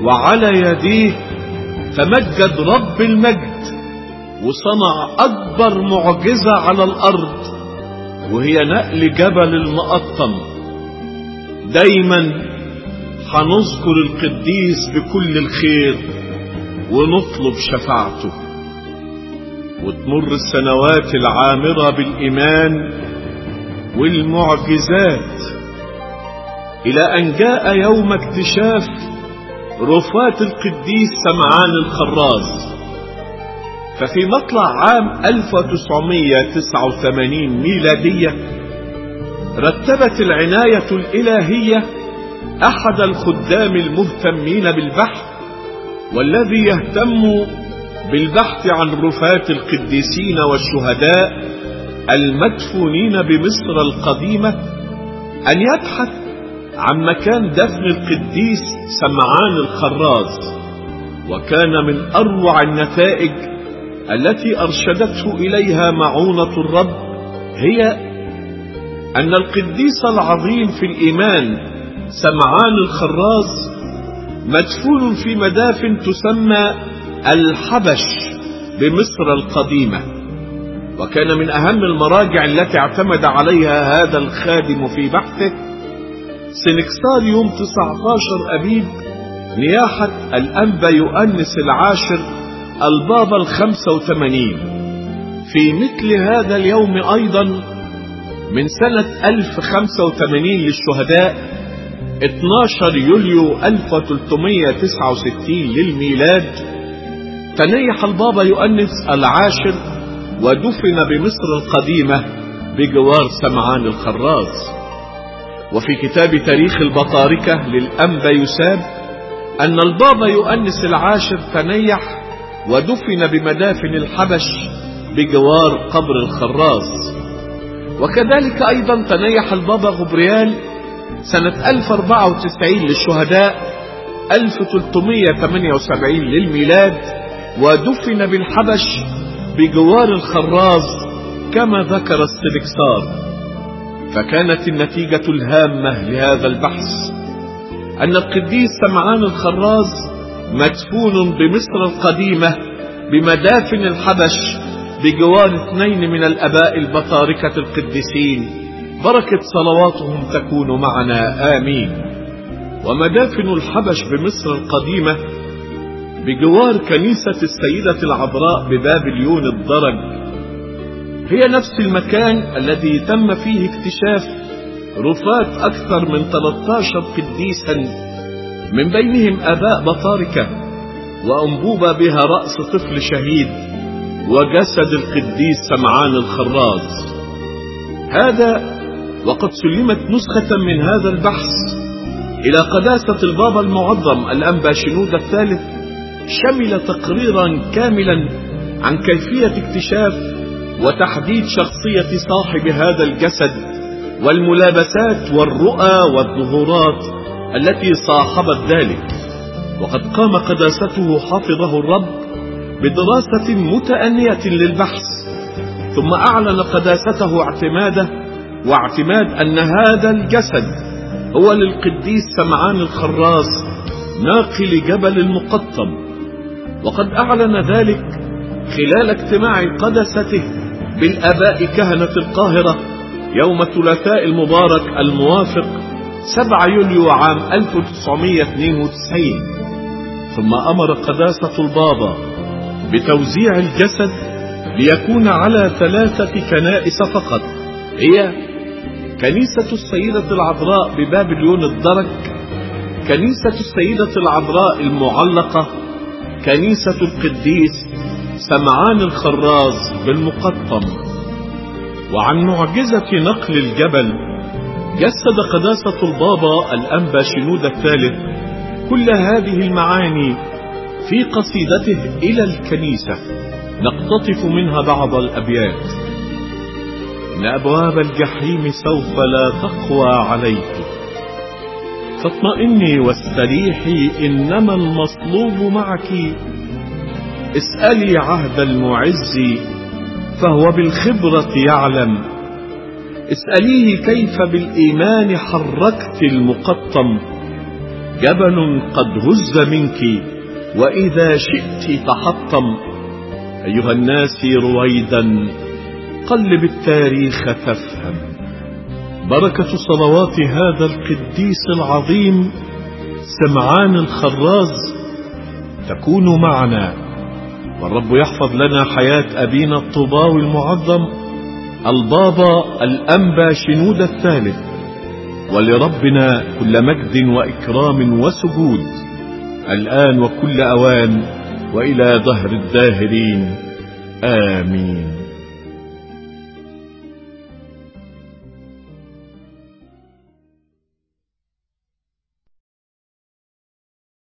وعلى يديه تمجد رب المجد وصنع أكبر معجزة على الأرض وهي نقل جبل المقطم. دايما هنذكر القديس بكل الخير ونطلب شفاعته. وتمر السنوات العامرة بالإيمان والمعجزات إلى أن جاء يوم اكتشاف رفات القديس سمعان الخراز. ففي مطلع عام 1989 ميلادية رتبت العناية الإلهية أحد الخدام المهتمين بالبحث والذي يهتم بالبحث عن رفات القديسين والشهداء المدفونين بمصر القديمة أن يبحث عن مكان دفن القديس سمعان الخراز وكان من أروع النتائج التي أرشدته إليها معونة الرب هي أن القديس العظيم في الإيمان سمعان الخراز مدفون في مدافن تسمى الحبش بمصر القديمة. وكان من أهم المراجع التي اعتمد عليها هذا الخادم في بحثه سنكسار يوم 19 أبيب نياحة الأنبا يؤنس العاشر البابا الخمسة وثمانين. في مثل هذا اليوم أيضا من سنة 1085 للشهداء 12 يوليو 1369 للميلاد تنيح البابا يؤنس العاشر ودفن بمصر القديمة بجوار سمعان الخراز. وفي كتاب تاريخ البطاركة للأنبا يساب أن البابا يؤنس العاشر تنيح ودفن بمدافن الحبش بجوار قبر الخراز. وكذلك أيضا تنيح البابا غبريال سنة 1094 للشهداء 1378 للميلاد ودفن بالحبش بجوار الخراز كما ذكر السلكسار فكانت النتيجة الهامة لهذا البحث أن القديس سمعان الخراز مدفون بمصر القديمة بمدافن الحبش بجوار اثنين من الأباء البطاركة القديسين. بركة صلواتهم تكون معنا. آمين. ومدافن الحبش بمصر القديمة بجوار كنيسة السيدة العذراء ببابليون الدرج. هي نفس المكان الذي تم فيه اكتشاف رفات أكثر من 13 قديسا. من بينهم آباء بطاركة وأنبوبة بها رأس طفل شهيد. وجسد القديس سمعان الخراز هذا وقد سلمت نسخة من هذا البحث إلى قداسة البابا المعظم الأنبا شنود الثالث شمل تقريرا كاملا عن كيفية اكتشاف وتحديد شخصية صاحب هذا الجسد والملابسات والرؤى والظهورات التي صاحبت ذلك. وقد قام قداسته حفظه الرب بدراسة متأنية للبحث ثم أعلن قداسته اعتماده واعتماد أن هذا الجسد هو للقديس سمعان الخراز ناقل جبل المقطم. وقد أعلن ذلك خلال اجتماع قدسته بالآباء كهنة القاهرة يوم الثلاثاء المبارك الموافق 7 يوليو عام 1992 ثم أمر قداسة البابا بتوزيع الجسد ليكون على ثلاثة كنائس فقط. هي كنيسة السيدة العذراء ببابليون الدرك كنيسة السيدة العذراء المعلقة كنيسة القديس سمعان الخراز بالمقطم. وعن معجزة نقل الجبل جسد قداسة البابا الأنبا شنود الثالث كل هذه المعاني في قصيدته إلى الكنيسة. نقتطف منها بعض الأبيات. إن أبواب الجحيم سوف لا تقوى عليك. فاطمئني واستريحي إنما المطلوب معك. اسألي عهد المعز فهو بالخبرة يعلم. اسأليه كيف بالإيمان حركت المقطم. جبل قد هز منك. وإذا شئت تحطم. أيها الناس رويدا قلب التاريخ تفهم بركة صلوات هذا القديس العظيم سمعان الخراز تكون معنا. والرب يحفظ لنا حياة أبينا الطباوي المعظم البابا الأنبا شنود الثالث. ولربنا كل مجد وإكرام وسجود. الآن وكل أوان وإلى ظهر الداهرين. آمين.